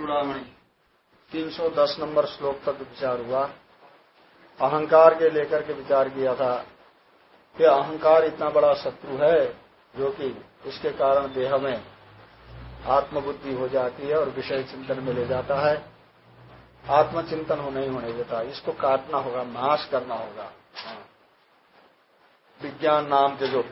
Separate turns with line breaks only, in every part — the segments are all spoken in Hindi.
चूड़ामणि। तीन सौ दस नंबर श्लोक तक विचार हुआ। अहंकार के लेकर के विचार किया था कि अहंकार इतना बड़ा शत्रु है जो कि इसके कारण देह में आत्मबुद्धि हो जाती है और विषय चिंतन में ले जाता है। आत्मचिंतन हो नहीं होने देता। इसको काटना होगा, नाश करना होगा। विज्ञान नाम के जो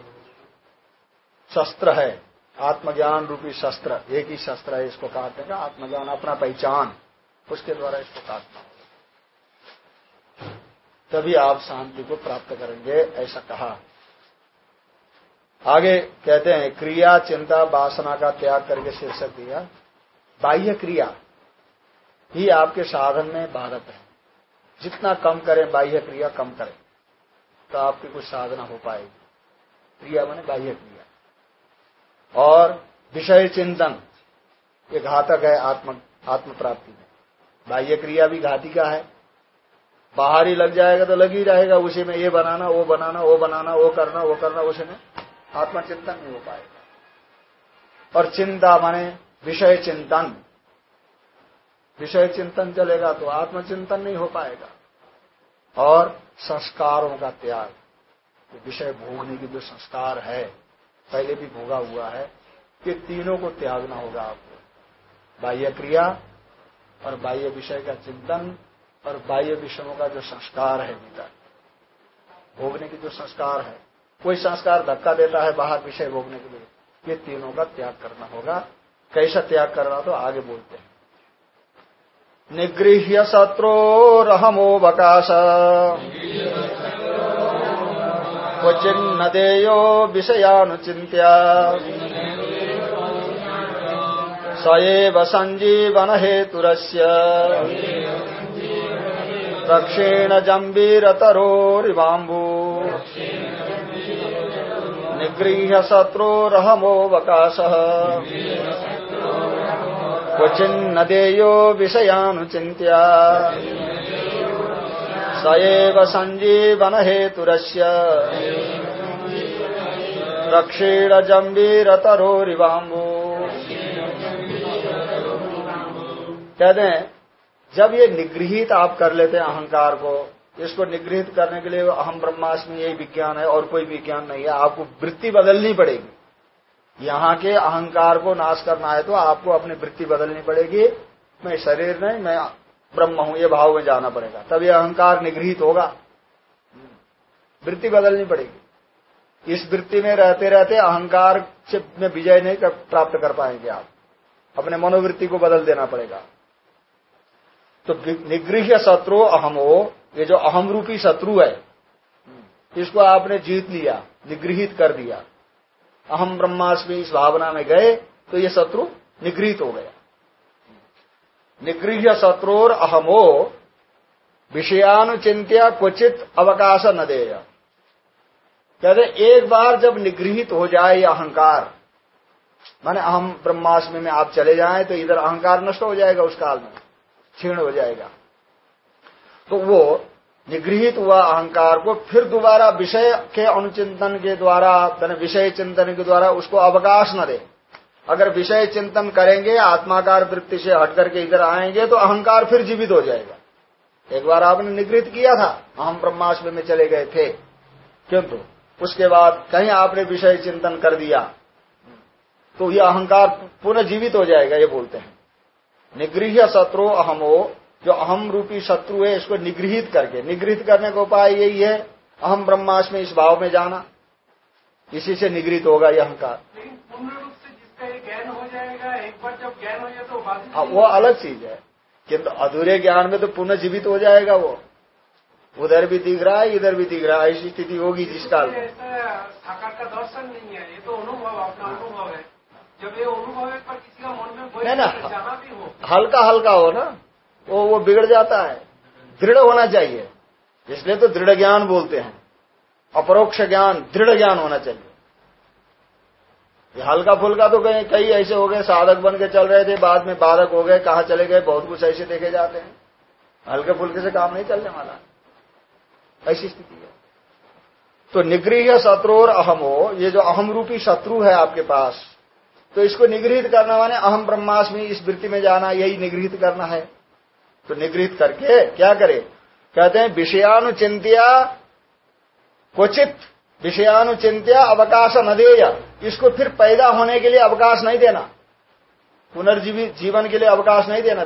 शस्त्र है आत्मज्ञान रूपी शस्त्र, एक ही शस्त्र है इसको काटने का आत्मज्ञान, अपना पहचान, उसके द्वारा इसको काटना तभी आप शांति को प्राप्त करेंगे, ऐसा कहा। आगे कहते हैं, क्रिया, चिंता, वासना का त्याग करके शीर्षक दिया। बाह्य क्रिया ही आपके साधन में बाधक है। जितना कम करें, बाह्य क्रिया कम करें तो आपकी कुछ साधना हो पाएगी। क्रिया माने बाह्य क्रिया। और विषय चिंतन। ये घातक है आत्म आत्म प्राप्ति में बाह्य क्रिया भी घाती का है। बाहर ही लग जाएगा तो लग ही रहेगा, उसी में ये बनाना, वो बनाना वो बनाना, वो करना वो करना, उसी में आत्मचिंतन नहीं हो पाएगा। और चिंता माने विषय चिंतन। विषय चिंतन चलेगा तो आत्मचिंतन नहीं हो पाएगा। और संस्कारों का त्याग। विषय भोगने की जो संस्कार है पहले भी भोगा हुआ है कि तीनों को त्यागना होगा आपको। बाह्य क्रिया और बाह्य विषय का चिंतन और बाह्य विषयों का जो संस्कार है भीतर भोगने की जो संस्कार है, कोई संस्कार धक्का देता है बाहर विषय भोगने के लिए, ये तीनों का त्याग करना होगा। कैसा त्याग करना तो आगे बोलते हैं। निगृह्य शत्रो रहमो बकाश। क्वचिन्न देयो विषयानुचिन्त्या। स एव सञ्जीवन हेतुरस्य रक्षेण जम्बीरतरोरिवाम्बू। निगृह्य शत्रोरहमोऽवकाशः। क्वचिन्न देयो विषयानुचिन्त्या। स एव सञ्जीवन हेतुरस्य रक्षेण जम्बीरतरोरिवाम्बू कहते हैं, जब ये निगृहित आप कर लेते हैं अहंकार को, इसको निगृहित करने के लिए अहम ब्रह्मास्मि यही विज्ञान है, और कोई विज्ञान नहीं है, आपको वृत्ति बदलनी पड़ेगी। यहाँ के अहंकार को नाश करना है तो आपको अपनी वृत्ति बदलनी पड़ेगी। मैं शरीर नहीं, मैं ब्रह्म हूँ ये भाव में जाना पड़ेगा। तब ये अहंकार निगृहित होगा। वृत्ति बदलनी पड़ेगी। इस वृत्ति में रहते रहते अहंकार से में विजय नहीं कर, प्राप्त कर पाएँगे आप। अपने मनोवृत्ति को बदल देना पड़ेगा। तो निगृह शत्रु अहमो ये जो अहम रूपी शत्रु है इसको आपने जीत लिया निगृहित कर दिया। अहम ब्रह्मास्मि इस भावना में गए तो ये शत्रु निगृहित हो गया। निगृह शत्रुर अहमो विषयानुचिंत्या क्वचित अवकाश न दे कहते, एक बार जब निगृहित हो जाए अहंकार, माने अहम ब्रह्माष्टमी में आप चले जाएँ तो इधर अहंकार नष्ट हो जाएगा उस काल में, क्षीण हो जाएगा। तो वो निगृहित हुआ अहंकार को फिर दोबारा विषय के अनुचिंतन के द्वारा विषय चिंतन के द्वारा उसको अवकाश न दे। अगर विषय चिंतन करेंगे, आत्माकार वृत्ति से हट करके इधर आएँगे तो अहंकार फिर जीवित हो जाएगा। एक बार आपने निगृहित किया था हम ब्रह्माश्व में चले गए थे, किंतु उसके बाद कहीं आपने विषय चिंतन कर दिया तो यह अहंकार पुनः जीवित हो जाएगा, ये बोलते हैं। निगृह शत्रु अहमो, जो अहम रूपी शत्रु है, इसको निगृहित करके, निगृहित करने का उपाय यही है, अहम ब्रह्माश में इस भाव में जाना। इसी से निगृहित होगा यह अहंकार।
तो
हाँ वो अलग चीज़ है। किंतु अधूरे ज्ञान में तो पुनः जीवित हो जाएगा वो। उधर भी दिख रहा है इधर भी दिख रहा है ऐसी स्थिति होगी जिस काल में।
साकार का दर्शन नहीं है ये तो अनुभव अपना अनुभव है। जब ये अनुभव है पर किसी का मन में
नहीं ना हो हल्का हल्का हो। ना वो वो बिगड़ जाता है। दृढ़ होना चाहिए। इसलिए तो दृढ़ ज्ञान बोलते हैं। अपरोक्ष ज्ञान दृढ़ ज्ञान होना चाहिए। हल्का फुल्का तो कहीं कई ऐसे हो गए, साधक बन के चल रहे थे, बाद में बाधक हो गए, कहा चले गए, बहुत कुछ ऐसे देखे जाते हैं। हल्के फुल्के से काम नहीं चलने वाला। ऐसी स्थिति है। तो निगृह शत्रु और अहम, ये जो अहम रूपी शत्रु है आपके पास तो इसको निगृहित करना माने अहम ब्रह्मास्मि, इस वृत्ति में जाना, यही निगृहित करना है। तो निगृहित करके क्या करे? कहते हैं विषयानुचिंत्या क्वचित विषयानुचिंत्या अवकाश न देय इसको फिर पैदा होने के लिए अवकाश नहीं देना। पुनर्जीवित जीवन के लिए अवकाश नहीं देना।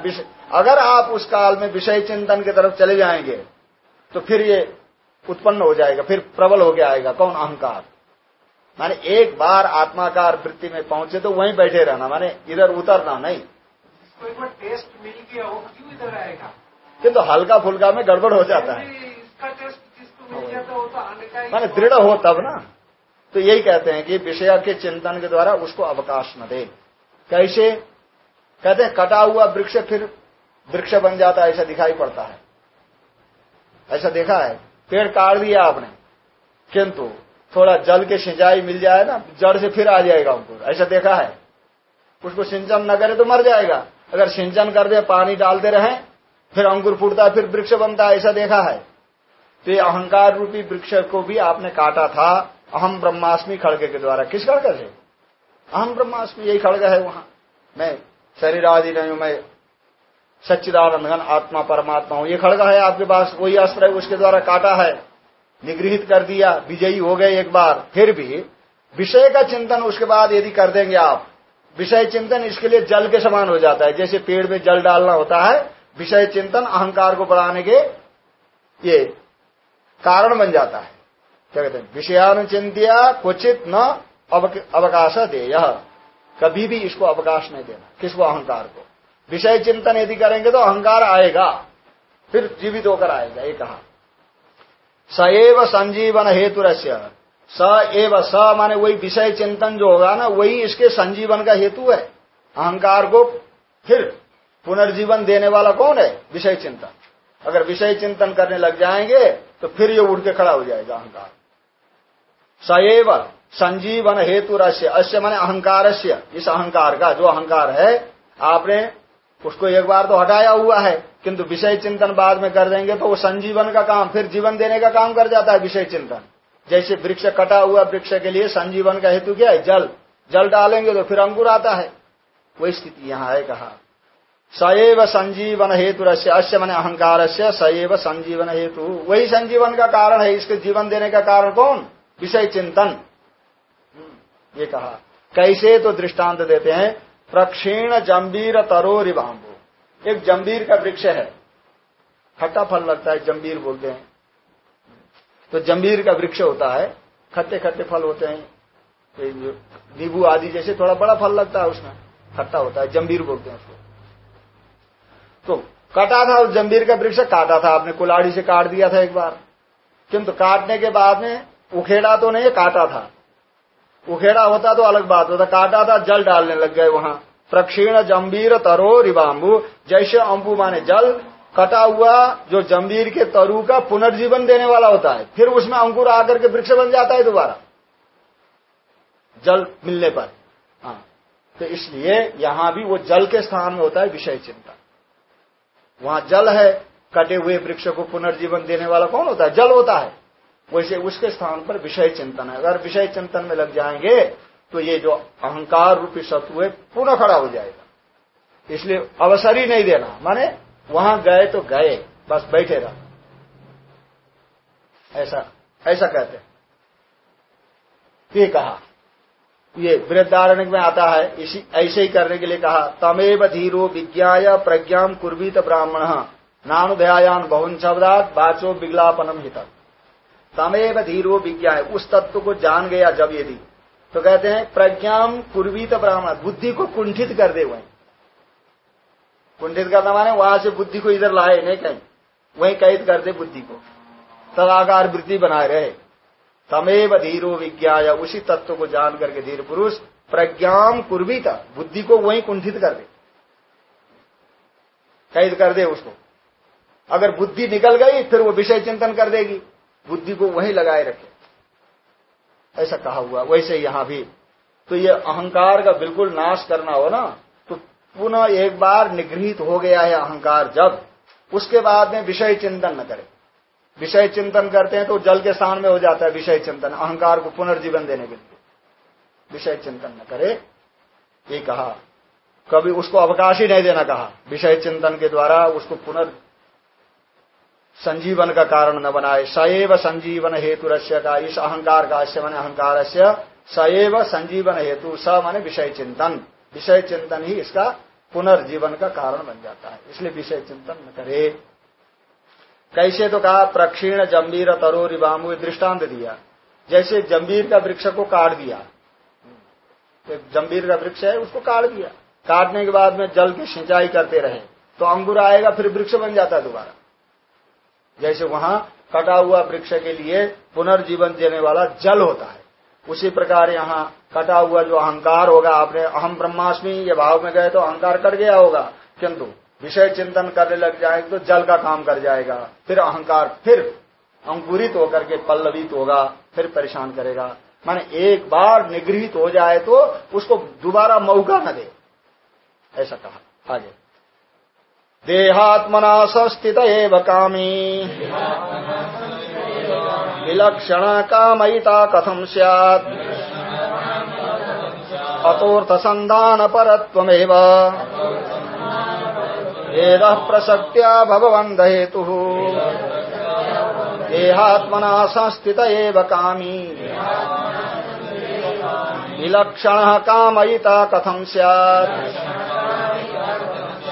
अगर आप उस काल में विषय चिंतन की तरफ़ चले जाएँगे तो फिर ये उत्पन्न हो जाएगा फिर प्रबल हो गया आएगा। कौन? अहंकार। माने एक बार आत्माकार वृत्ति में पहुँचे तो वहीं बैठे रहना। माने इधर उतरना नहीं।
एक बार टेस्ट मिल गया वो क्यों इधर आएगा?
किंतु तो हल्का फुल्का में गड़बड़ हो जाता है।
इसका टेस्ट जिसको मिल गया था वो तो
माने दृढ़ हो तब ना। तो यही कहते हैं कि विषय के चिंतन के द्वारा उसको अवकाश न दे। कैसे? कहते हैं, कटा हुआ वृक्ष फिर वृक्ष बन जाता है, ऐसा दिखाई पड़ता है। ऐसा देखा है। पेड़ काट दिया आपने। किंतु थोड़ा जल के सिंचाई मिल जाए ना, जड़ से फिर आ जाएगा अंकुर ऐसा देखा है। उसको सिंचन न करे तो मर जाएगा। अगर सिंचन कर दे, पानी डालते रहे, फिर अंकुर फूटता, फिर वृक्ष बनता है ऐसा देखा है। तो ये अहंकार रूपी वृक्ष को भी आपने काटा था। अहम ब्रह्मास्मि खड़गे के द्वारा। किस खड़ग से? अहम ब्रह्मास्मि, यही खड़ग है वहाँ। मैं शरीर आदि नहीं हूँ, मैं सच्चिदानंदन आत्मा परमात्मा हूँ। ये खड़गा है आपके पास, वही अस्त्र है उसके द्वारा काटा है। निगृहित कर दिया, विजयी हो गए एक बार, फिर भी विषय का चिंतन उसके बाद यदि कर देंगे आप, विषय चिंतन इसके लिए जल के समान हो जाता है। जैसे पेड़ में जल डालना होता है, विषय चिंतन अहंकार को बढ़ाने के ये कारण बन जाता है। क्या कहते हैं विषयानुचिंतिया क्वचित न अवकाश दे यह कभी भी इसको अवकाश नहीं देना किसको अहंकार को? विषय चिंतन यदि करेंगे तो अहंकार आएगा, फिर जीवित होकर आएगा, ये कहा। सएव संजीवन हेतु रस्य स एव स माने वही विषय चिंतन जो होगा ना, वही इसके संजीवन का हेतु है। अहंकार को फिर पुनर्जीवन देने वाला कौन है? विषय चिंतन। अगर विषय चिंतन करने लग जाएँगे तो फिर ये उड़ के खड़ा हो जाएगा अहंकार। सएव संजीवन हेतु रस्य अश्य माने अहंकार इस अहंकार का जो अहंकार है, आपने उसको एक बार तो हटाया हुआ है, किंतु विषय चिंतन बाद में कर देंगे तो वो संजीवन का काम, फिर जीवन देने का काम कर जाता है विषय चिंतन। जैसे वृक्ष कटा हुआ वृक्ष के लिए संजीवन का हेतु क्या है? जल। जल डालेंगे तो फिर अंकुर आता है। वही स्थिति यहाँ है कहा। सएव संजीवन हेतु रस्य अश्य मैंने अहंकार से सएव संजीवन हेतु वही संजीवन का कारण है, इसके जीवन देने का कारण कौन? विषय चिंतन। ये कहा। कैसे तो दृष्टांत देते हैं, प्रक्षीण जम्बीर तरो रिबाम्बू एक जम्बीर का वृक्ष है। खट्टा फल लगता है जम्बीर बोलते हैं। तो जम्बीर का वृक्ष होता है, खट्टे खट्टे फल होते हैं। नींबू आदि जैसे थोड़ा बड़ा फल लगता है उसमें, खट्टा होता है जम्बीर बोलते हैं उसको। तो कटा था उस जम्बीर का वृक्ष, काटा था आपने कुलाड़ी से काट दिया था एक बार। किंतु काटने के बाद में उखेड़ा तो नहीं काटा था। उखेड़ा होता तो अलग बात होता, काटा था, जल डालने लग गए वहाँ। प्रक्षीण जम्बीर तरो रिबाम्बू जैसे अम्बू माने जल, कटा हुआ जो जम्बीर के तरु का पुनर्जीवन देने वाला होता है। फिर उसमें अंकुर आकर के वृक्ष बन जाता है दोबारा। जल मिलने पर। हाँ। तो इसलिए यहाँ भी वो जल के स्थान में होता है विषय चिंता। वहाँ जल है, कटे हुए वृक्ष को पुनर्जीवन देने वाला कौन होता है? जल होता है। वैसे उसके स्थान पर विषय चिंतन है। अगर विषय चिंतन में लग जाएँगे तो ये जो अहंकार रूपी शत्रु है पुनः खड़ा हो जाएगा। इसलिए अवसर ही नहीं देना। माने वहाँ गए तो गए, बस बैठे रह। ऐसा ऐसा कहते हैं। ये कहा। ये वृद्धारण्य में आता है। इसी, ऐसे ही करने के लिए कहा, तमेव धीरो विज्ञा प्रज्ञा कुर्वीत ब्राह्मण। नानुध्यायान बहुन शब्दात बाचो बिगलापनम हितम। तमेव धीरो विज्ञा है उस तत्व को जान गया जब यदि तो कहते हैं, प्रज्ञाम पूर्वीत ब्राह्मण। बुद्धि को कुंठित कर दे वहीं कुंठित करना माने वहाँ से बुद्धि को इधर लाए, नहीं कहीं। वहीं कैद कर दे बुद्धि को। तदाकार वृद्धि बनाए रहे। तमेव धीरो विज्ञा उसी तत्व को जान करके धीर पुरुष, प्रज्ञाम कुर्वीत। बुद्धि को वहीं कुंठित कर दे। कैद कर दे उसको। अगर बुद्धि निकल गई, फिर वो विषय चिंतन कर देगी। बुद्धि को वहीं लगाए रखे। ऐसा कहा हुआ, वैसे यहाँ भी। तो ये अहंकार का बिल्कुल नाश करना हो ना तो पुनः एक बार निगृहित हो गया है अहंकार जब, उसके बाद में विषय चिंतन न करे। विषय चिंतन करते हैं तो जल के स्थान में हो जाता है विषय चिंतन, अहंकार को पुनर्जीवन देने के लिए। विषय चिंतन न करे, ये कहा। कभी उसको अवकाश ही नहीं देना कहा। विषय चिंतन के द्वारा उसको पुनर् संजीवन का कारण न बनाए। सएव संजीवन हेतु रस्य का, इस अहंकार का अश्य मन अहंकार सएव संजीवन हेतु, स माने विषय चिंतन। विषय चिंतन ही इसका पुनर्जीवन का कारण बन जाता है। इसलिए विषय चिंतन न करे। कैसे तो कहा, प्रक्षीण जम्बीर तरो बामु दृष्टांत दिया। जैसे जम्बीर का वृक्ष को काट दिया। तो जम्बीर का वृक्ष है, उसको काट दिया। काटने के बाद में जल की सिंचाई करते रहे। तो अंकुर आएगा, फिर वृक्ष बन जाता है दोबारा। जैसे वहाँ कटा हुआ वृक्ष के लिए पुनर्जीवन देने वाला जल होता है। उसी प्रकार यहाँ कटा हुआ जो अहंकार होगा, आपने अहम ब्रह्माष्टमी ये भाव में गए तो अहंकार कट गया होगा। किंतु विषय चिंतन करने लग जाएँगे तो जल का काम कर जाएगा। फिर अहंकार फिर अंकुरित होकर के पल्लवित होगा, फिर परेशान करेगा। माने एक बार निगृहित हो जाए तो उसको दोबारा मौका न दे। ऐसा कहा। आगे। देहात्मना संस्थित कामी। विलक्षण कामयिता कथम सैत् अतोर्थ संधान परत्वमेव वेद प्रसक्त्या भगवन्द हेतु देहात्मना संस्थित कामी। विलक्षण कामयिता कथम सैत्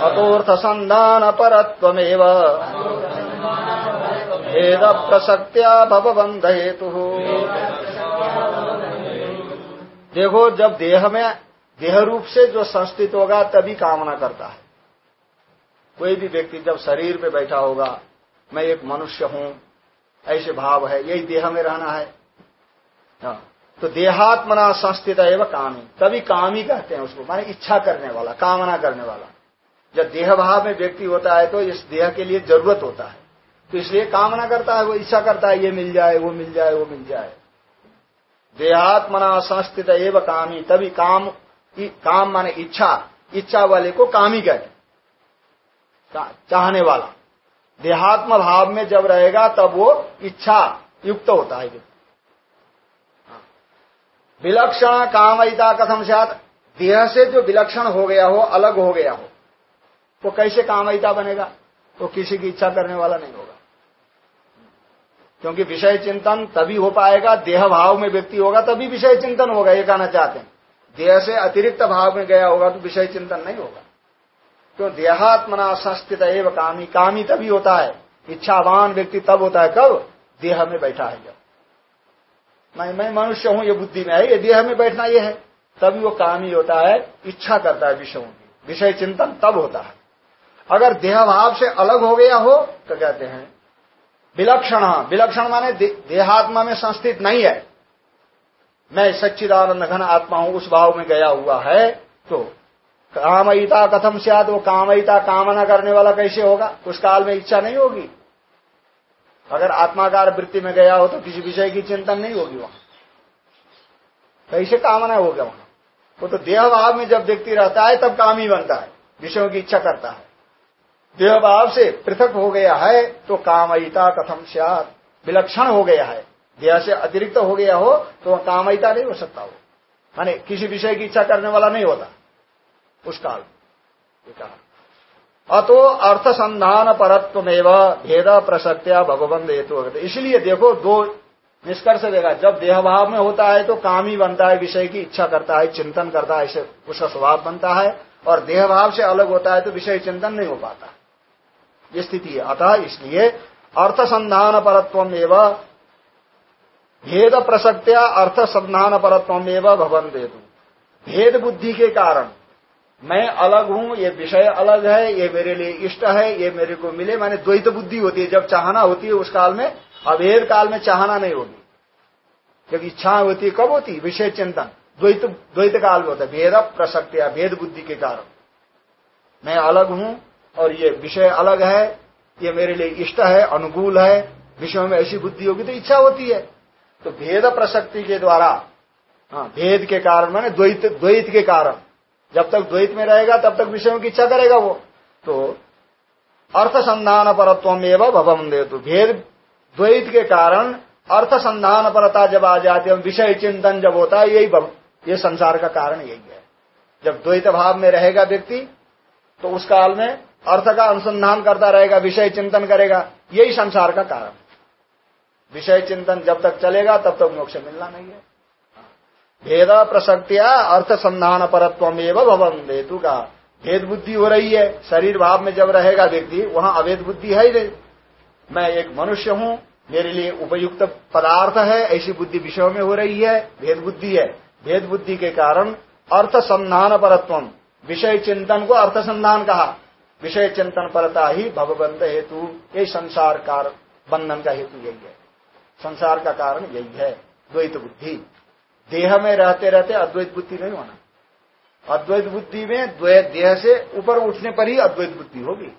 अतोर्थ संधान परत्वमेव भेद प्रसक्त्या भवबंध हेतु देखो जब देह में देह रूप से जो संस्थित होगा तभी कामना करता है। कोई भी व्यक्ति जब शरीर पे बैठा होगा मैं एक मनुष्य हूँ ऐसे भाव है यही देह में रहना है। हाँ, तो देहात्मना संस्थित एवं कामी। तभी कामी कहते हैं उसको माने इच्छा करने वाला कामना करने वाला। जब देह भाव में व्यक्ति होता है तो इस देह के लिए ज़रूरत होता है। तो इसलिए कामना करता है, वो इच्छा करता है, ये मिल जाए, वो मिल जाए, वो मिल जाए। देहात्मना संस्थित एवं कामी, तभी काम काम माने इच्छा इच्छा वाले को कामी कहते चाहने वाला। देहात्म भाव में जब रहेगा, तब वो इच्छा युक्त होता है। विलक्षण कामयिता कथम से देह से जो विलक्षण हो गया हो, अलग हो गया हो। तो कैसे कामयिता बनेगा? तो किसी की इच्छा करने वाला नहीं होगा। क्योंकि विषय चिंतन तभी हो पाएगा, देह भाव में व्यक्ति होगा, तभी विषय चिंतन होगा, ये कहना चाहते हैं। देह से अतिरिक्त भाव में गया होगा तो विषय चिंतन नहीं होगा। क्यों? देहात्मना संस्थित एवं कामी। कामी तभी होता है। इच्छावान व्यक्ति तब होता है कब? देह में बैठा है जब। मैं मैं मनुष्य हूँ, ये बुद्धि में है, ये देह में बैठना ये है। तभी वो कामी होता है, इच्छा करता है विषयों की। विषय चिंतन तब होता है। अगर देह भाव से अलग हो गया हो तो कहते हैं, विलक्षण। विलक्षण माने देहात्मा में संस्थित नहीं है। मैं सच्चिदानंद घन आत्मा हूँ, उस भाव में गया हुआ है तो कामयिता कथम से वो कामयिता कामना करने वाला कैसे होगा? उस काल में इच्छा नहीं होगी। अगर आत्माकार वृत्ति में गया हो तो किसी विषय की चिंतन नहीं होगी वहाँ। कैसे कामना होगा वहाँ? वो तो देह भाव में जब व्यक्ति रहता है, तब काम ही बनता है। विषयों की इच्छा करता है। देह भाव से पृथक हो गया है तो कामयिता कथम सियात। विलक्षण हो गया है। देह से अतिरिक्त हो गया हो तो कामयिता नहीं हो सकता हो माने किसी विषय की इच्छा करने वाला नहीं होता। उस काल कहा। अतो अर्थ संधान परत्व में भेद प्रसक्त्या भगवंत हेतु इसलिए देखो, दो निष्कर्ष देगा। जब देह भाव में होता है तो काम ही बनता है, विषय की इच्छा करता है, चिंतन करता है, ऐसे उसका स्वभाव बनता है। और देह भाव से अलग होता है तो विषय चिंतन नहीं हो पाता। ये स्थिति है। अतः इसलिए अर्थ संधान परत्व एवं भेद प्रसक्त्या अर्थ संधान परत्व एवं भवन देतु भेद बुद्धि के कारण मैं अलग हूँ, ये विषय अलग है, ये मेरे लिए इष्ट है, ये मेरे को मिले, माने द्वैत बुद्धि होती है। जब चाहना होती है, उस काल में, अभेद काल में चाहना नहीं होगी जब इच्छा होती है, कब होती विषय चिंतन। द्वैत द्वैत काल में होता है। भेद प्रसक्तिया भेद बुद्धि के कारण। मैं अलग हूँ और ये विषय अलग है, ये मेरे लिए इष्ट है, अनुकूल है, विषयों में ऐसी बुद्धि होगी तो इच्छा होती है। तो भेद प्रसक्ति के द्वारा हाँ भेद के कारण मैंने द्वैत द्वैत के कारण। जब तक द्वैत में रहेगा, तब तक विषयों की इच्छा करेगा वो। तो अर्थ संधान परत्व एवं भवन दे तो भेद द्वैत के कारण अर्थ संधान परता जब आ जाती है, विषय चिंतन जब होता है, यही ये संसार का कारण यही है। जब द्वैत भाव में रहेगा व्यक्ति तो उस काल में अर्थ का अनुसंधान करता रहेगा, विषय चिंतन करेगा, यही संसार का कारण। विषय चिंतन जब तक चलेगा, तब तक मोक्ष मिलना नहीं है। भेद प्रसक्तिया अर्थ संधान परत्व एवं भवन हेतु का। भेद बुद्धि हो रही है, शरीर भाव में जब रहेगा व्यक्ति, वहाँ अवैध बुद्धि है ही नहीं। मैं एक मनुष्य हूँ, मेरे लिए उपयुक्त पदार्थ है, ऐसी बुद्धि विषयों में हो रही है, भेद बुद्धि है। भेद बुद्धि के कारण अर्थ संधान परत्व विषय चिंतन को अर्थ संधान कहा। विषय चिंतन परता ही भवबंध हेतु, ये संसार कार बंधन का हेतु यही है। संसार का कारण यही है, द्वैत बुद्धि। देह में रहते रहते अद्वैत बुद्धि नहीं होना। अद्वैत बुद्धि में द्वैत देह से ऊपर उठने पर ही अद्वैत बुद्धि होगी।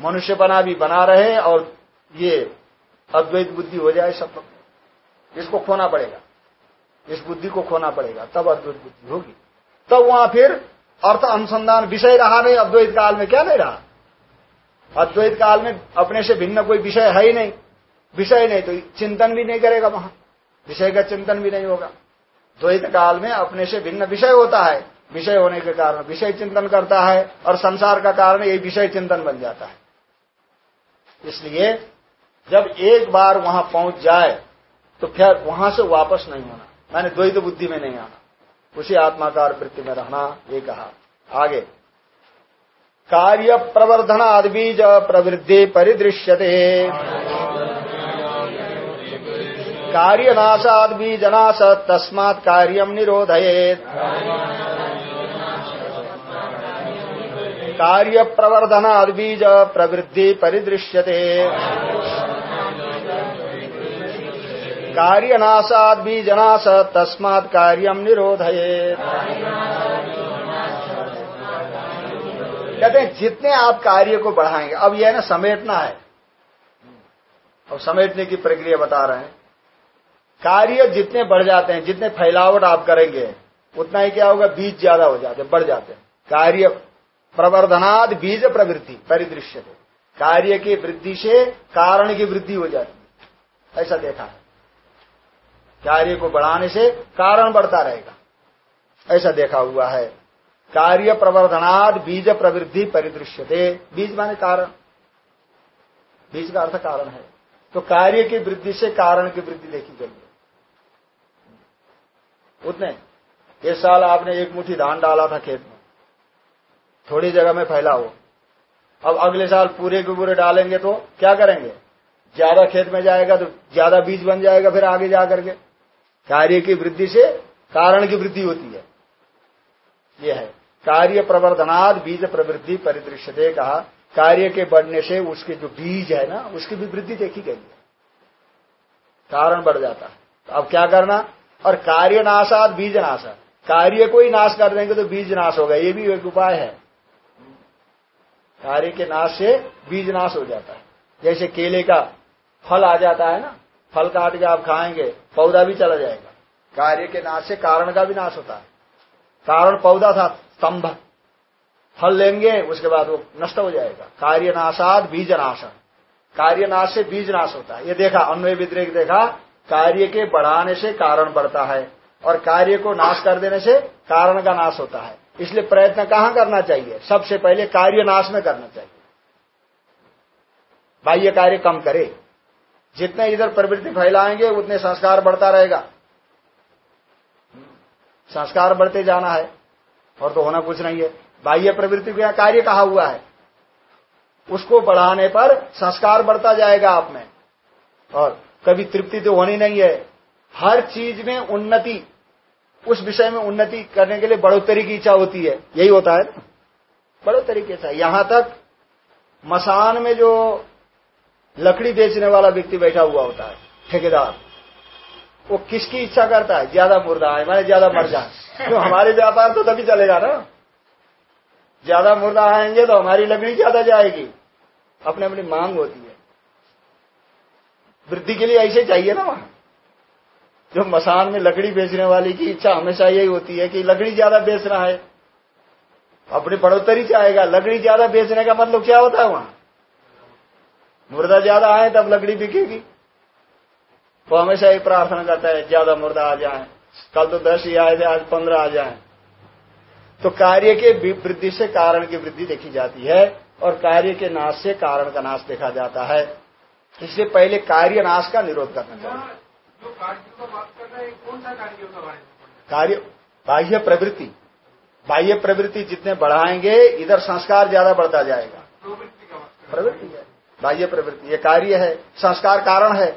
मनुष्य बना भी बना रहे और ये अद्वैत बुद्धि हो जाए सब। इसको खोना पड़ेगा। इस बुद्धि को खोना पड़ेगा, तब अद्वैत बुद्धि होगी। तब वहाँ फिर अर्थ अनुसंधान विषय रहा नहीं, अद्वैत काल में क्या नहीं रहा? अद्वैत काल में अपने से भिन्न कोई विषय है ही नहीं। विषय नहीं तो चिंतन भी नहीं करेगा वहाँ। विषय का चिंतन भी नहीं होगा। द्वैत काल में अपने से भिन्न विषय होता है। विषय होने के कारण विषय चिंतन करता है और संसार का कारण यही विषय चिंतन बन जाता है। इसलिए जब एक बार वहाँ पहुँच जाए तो फिर वहाँ से वापस नहीं होना। मैंने द्वैत बुद्धि में नहीं आना। उसी आत्माकार वृत्ति में रहना, ये कहा। आगे। कार्य प्रवर्धन बीज प्रवृद्धि परिदृश्यते। कार्यनाशाद बीजनाश तस्मात् कार्यम निरोधयेत। कार्य प्रवर्धन बीज प्रवृद्धि परिदृश्यते। कार्यनाशाद बीजनाश, तस्मात् कार्यम निरोधयेत। कहते हैं, जितने आप कार्य को बढ़ाएँगे, अब यह ना समेटना है। अब समेटने की प्रक्रिया बता रहे हैं। कार्य जितने बढ़ जाते हैं, जितने फैलावट आप करेंगे, उतना ही क्या होगा, बीज ज़्यादा हो जाते हैं, बढ़ जाते हैं। कार्य प्रवर्धनाद बीज प्रवृत्ति, परिदृश्य कार्य की वृद्धि से कारण की वृद्धि हो जाती है। ऐसा देखा है। कार्य को बढ़ाने से कारण बढ़ता रहेगा। ऐसा देखा हुआ है। कार्य प्रवर्धनाद बीज प्रवृद्धि परिदृश्यते। बीज माने कारण। बीज का अर्थ कारण है। तो कार्य की वृद्धि से कारण की वृद्धि देखी गई उतने। इस साल आपने एक मुट्ठी धान डाला था खेत में। थोड़ी जगह में फैला हो अब अगले साल पूरे के पूरे डालेंगे तो क्या करेंगे? ज़्यादा खेत में जाएगा तो ज़्यादा बीज बन जाएगा फिर आगे जा करके कार्य की वृद्धि से कारण की वृद्धि होती है। यह है। कार्य प्रवर्धनाद बीज प्रवृद्धि परिदृश्य दे कहा। कार्य के बढ़ने से उसके जो बीज है ना, उसकी भी वृद्धि देखी गई है। कारण बढ़ जाता है। तो अब क्या करना? और कार्य नाशाद, बीज नाशा कार्य को ही नाश कर देंगे तो बीज नाश होगा। ये भी एक उपाय है। कार्य के नाश से बीज नाश हो जाता है। जैसे केले का फल आ जाता है ना फल काट के आप खाएँगे पौधा भी चला जाएगा। कार्य के नाश से कारण का भी नाश होता है। कारण पौधा था स्तंभ। फल लेंगे उसके बाद वो नष्ट हो जाएगा। कार्य नाशाद बीज नाश कार्य नाश से बीज नाश होता है। ये देखा अन्वय विद्रेक देखा कार्य के बढ़ाने से कारण बढ़ता है और कार्य को नाश कर देने से कारण का नाश होता है। इसलिए प्रयत्न कहाँ करना चाहिए? सबसे पहले कार्य नाश में करना चाहिए। बाह्य कार्य कम करे। जितने इधर प्रवृत्ति फैलाएँगे, उतने संस्कार बढ़ता रहेगा। संस्कार बढ़ते जाना है, और तो होना कुछ नहीं है। बाह्य प्रवृत्ति का कार्य कहा हुआ है। उसको बढ़ाने पर संस्कार बढ़ता जाएगा आप में। और कभी तृप्ति तो होनी नहीं है। हर चीज़ में उन्नति, उस विषय में उन्नति करने के लिए बढ़ोतरी की इच्छा होती है। यही होता है बढ़ोतरी की इच्छा। यहाँ तक मसान में जो लकड़ी बेचने वाला व्यक्ति बैठा हुआ होता है, ठेकेदार। वो किसकी इच्छा करता है? ज़्यादा मुर्दा है, मैंने ज़्यादा मर जाए तो हमारे व्यापार तो तभी चलेगा ना? ज़्यादा मुर्दा आएँगे तो हमारी लकड़ी ज़्यादा जाएगी। अपनी अपनी मांग होती है। वृद्धि के लिए ऐसे चाहिए ना वहाँ। जो मसान में लकड़ी बेचने वाली की इच्छा हमेशा यही होती है कि लकड़ी ज़्यादा बेचना है। अपनी बढ़ोतरी चाहेगा, लकड़ी ज़्यादा बेचने का मतलब क्या होता है वहाँ? मुर्दा ज़्यादा आए तब लकड़ी बिकेगी। वो हमेशा ही प्रार्थना करता है ज़्यादा मुर्दा आ जाए। कल तो दस ही आए थे आज पंद्रह आ जाए। तो कार्य के वृद्धि से कारण की वृद्धि देखी जाती है और कार्य के नाश से कारण का नाश देखा जाता है। इससे पहले कार्य नाश का निरोध करना चाहिए।
कार्य सा कार्य
बाह्य प्रवृत्ति। बाह्य प्रवृत्ति जितने बढ़ाएँगे इधर संस्कार ज़्यादा बढ़ता जाएगा।
प्रवृत्ति
है। बाह्य प्रवृत्ति, ये कार्य है, संस्कार कारण है।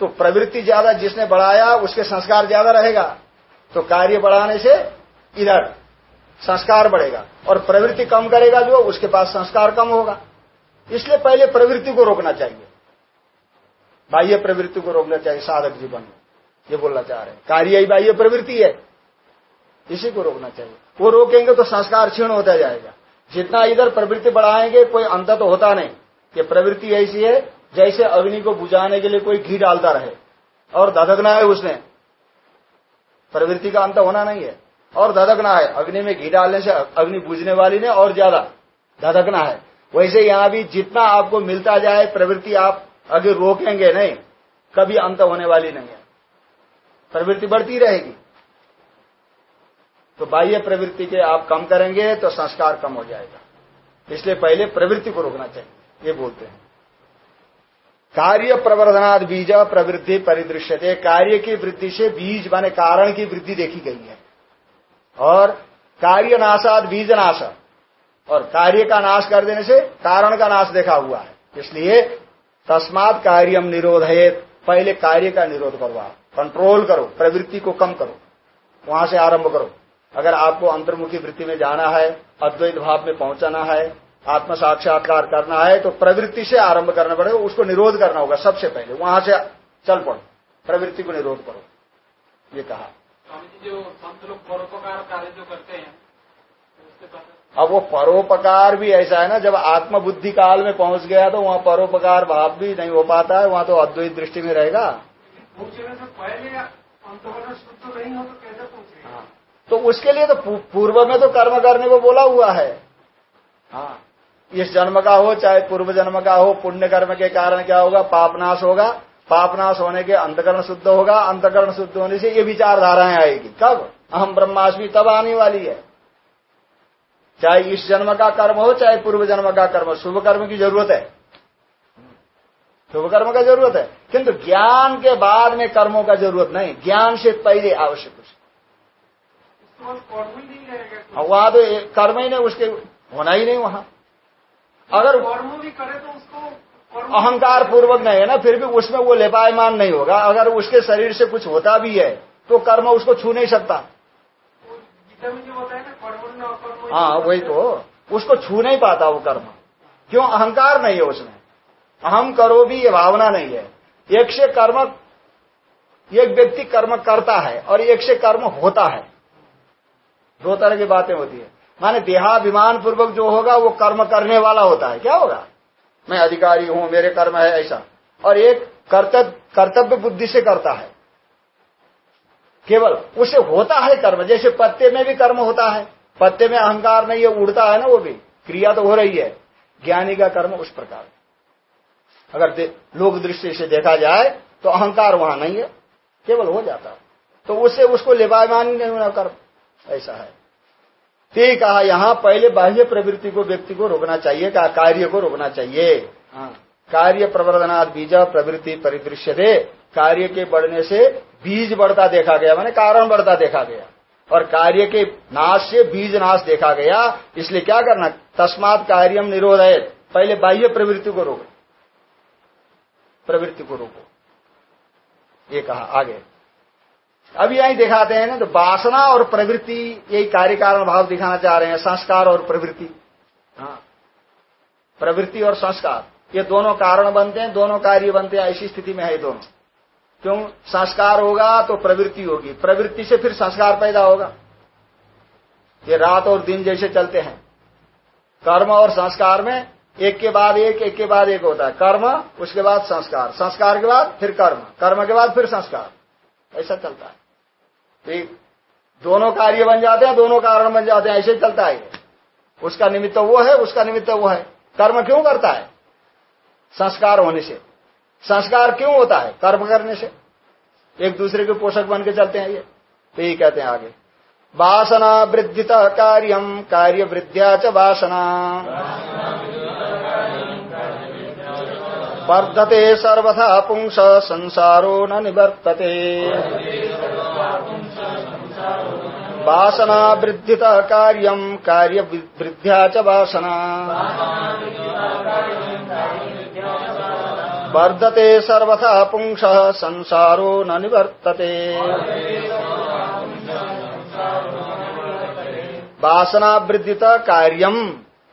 तो प्रवृत्ति ज़्यादा जिसने बढ़ाया, उसके संस्कार ज़्यादा रहेगा। तो कार्य बढ़ाने से इधर संस्कार बढ़ेगा और प्रवृत्ति कम करेगा जो, उसके पास संस्कार कम होगा। इसलिए पहले प्रवृत्ति को रोकना चाहिए। बाह्य प्रवृत्ति को रोकना चाहिए, साधक जीवन में। ये बोलना चाह रहे हैं। कार्य ही बाह्य प्रवृत्ति है। इसी को रोकना चाहिए। वो रोकेंगे तो संस्कार क्षीण होता जाएगा। जितना इधर प्रवृत्ति बढ़ाएँगे, कोई अंत तो होता नहीं। ये प्रवृत्ति ऐसी है, जैसे अग्नि को बुझाने के लिए कोई घी डालता रहे। और धधकना है उसने। प्रवृत्ति का अंत होना नहीं है। और धधकना है। अग्नि में घी डालने से अग्नि बुझने वाली ने और ज़्यादा। धधकना है। वैसे यहाँ भी जितना आपको मिलता जाए, प्रवृत्ति आप अगर रोकेंगे नहीं। कभी अंत होने वाली नहीं है। प्रवृत्ति बढ़ती रहेगी। तो बाह्य प्रवृत्ति के आप कम करेंगे तो संस्कार कम हो जाएगा। इसलिए पहले प्रवृत्ति को रोकना चाहिए। ये बोलते हैं। कार्य प्रवर्धनाद बीज प्रवृद्धि परिदृश्य कार्य की वृद्धि से बीज माने कारण की वृद्धि देखी गई है। और कार्य नाशाद बीज नाश। और कार्य का नाश कर देने से कारण का नाश देखा हुआ है। इसलिए तस्मात कार्यम निरोध है पहले कार्य का निरोध करो आप। कंट्रोल करो। प्रवृत्ति को कम करो। वहाँ से आरंभ करो। अगर आपको अंतर्मुखी वृत्ति में जाना है, अद्वैत भाव में पहुंचाना है आत्म साक्षात्कार करना है तो प्रवृत्ति से आरंभ करना पड़ेगा उसको निरोध करना होगा सबसे पहले। वहाँ से चल पड़ो प्रवृत्ति को निरोध करो ये कहा।
जो संत लोग परोपकार कार्य जो करते हैं
अब वो परोपकार भी ऐसा है ना जब आत्मबुद्धि काल में पहुँच गया तो वहाँ परोपकार भाव भी नहीं हो पाता है वहाँ तो अद्वैत दृष्टि में रहेगा।
तो कैसे पूछे?
हाँ। तो उसके लिए तो पूर्व में तो कर्म करने को बोला हुआ है। हाँ। इस जन्म का हो चाहे पूर्व जन्म का हो पुण्य कर्म के कारण क्या होगा? पापनाश होगा। पापनाश होने के अंतकरण शुद्ध होगा। अंतकरण शुद्ध होने से ये विचारधाराएँ आएगी। कब? अहम ब्रह्माष्टमी तब आने वाली है। चाहे इस जन्म का कर्म हो चाहे पूर्व जन्म का कर्म शुभ कर्म की ज़रूरत है। शुभ कर्म का ज़रूरत है। किंतु ज्ञान के बाद में कर्मों का ज़रूरत नहीं। ज्ञान से पहले आवश्यक है। वहाँ तो कर्म ही नहीं उसके होना ही नहीं वहाँ। अगर
कर्म भी करे तो उसको
अहंकार पूर्वक नहीं है ना फिर भी उसमें वो लेपायमान नहीं होगा। अगर उसके शरीर से कुछ होता भी है तो कर्म उसको छू नहीं सकता। हाँ वही तो। उसको छू नहीं पाता वो कर्म। क्यों? अहंकार नहीं है उसमें। अहम करो भी ये भावना नहीं है। एक से कर्म एक व्यक्ति कर्म करता है और एक से कर्म होता है। दो तरह की बातें होती है। माने देहाभिमान पूर्वक जो होगा वो कर्म करने वाला होता है। क्या होगा? मैं अधिकारी हूँ, मेरे कर्म है ऐसा। और एक कर्तव्य कर्तव्य बुद्धि से करता है। केवल उसे होता है कर्म। जैसे पत्ते में भी कर्म होता है। पत्ते में अहंकार नहीं है, उड़ता है ना वो भी। क्रिया तो हो रही है। ज्ञानी का कर्म उस प्रकार अगर लोक दृष्टि से देखा जाए तो अहंकार वहाँ नहीं है। केवल हो जाता तो उससे उसको लेबायमान ही नहीं होना कर्म। ऐसा है। ते कहा यहाँ पहले बाह्य प्रवृत्ति को व्यक्ति को रोकना चाहिए का कार्य को रोकना चाहिए। हाँ। कार्य प्रवर्धनाद बीज प्रवृत्ति परिदृश्य दे कार्य के बढ़ने से बीज बढ़ता देखा गया माने कारण बढ़ता देखा गया। और कार्य के नाश से बीज नाश देखा गया। इसलिए क्या करना तस्मात कार्यम निरोध है पहले बाह्य प्रवृत्ति को रोको। प्रवृत्ति को रोको। ये कहा आगे। अब यही दिखाते हैं ना तो वासना और प्रवृत्ति यही कार्य कारण भाव दिखाना चाह रहे हैं संस्कार और प्रवृत्ति। हाँ। प्रवृत्ति और संस्कार ये दोनों कारण बनते हैं दोनों कार्य बनते हैं ऐसी स्थिति में है दोनों। क्यों? संस्कार होगा तो प्रवृत्ति होगी प्रवृत्ति से फिर संस्कार पैदा होगा। ये रात और दिन जैसे चलते हैं। कर्म और संस्कार में एक के बाद एक एक के बाद एक होता है। कर्म उसके बाद संस्कार संस्कार के बाद फिर कर्म कर्म के बाद फिर संस्कार। ऐसा चलता है। तो दोनों कार्य बन जाते हैं, दोनों कारण बन जाते हैं, ऐसे ही चलता है। उसका निमित्त वो है, उसका निमित्त वो है। कर्म क्यों करता है? संस्कार होने से। संस्कार क्यों होता है? कर्म करने से। एक दूसरे के पोषक बन के चलते हैं ये। तो यही कहते हैं आगे। वासना वृद्धित कार्यम कार्य वृद्धिया च वासना। वर्धते सर्वथा पुंस, संसारो न निवर्तते। वासना वृद्धित कार्यम कार्य वृद्धिया च वासना। वर्धते सर्वथा पुंस, संसारो न निवर्तते। वासना वृद्धित कार्यम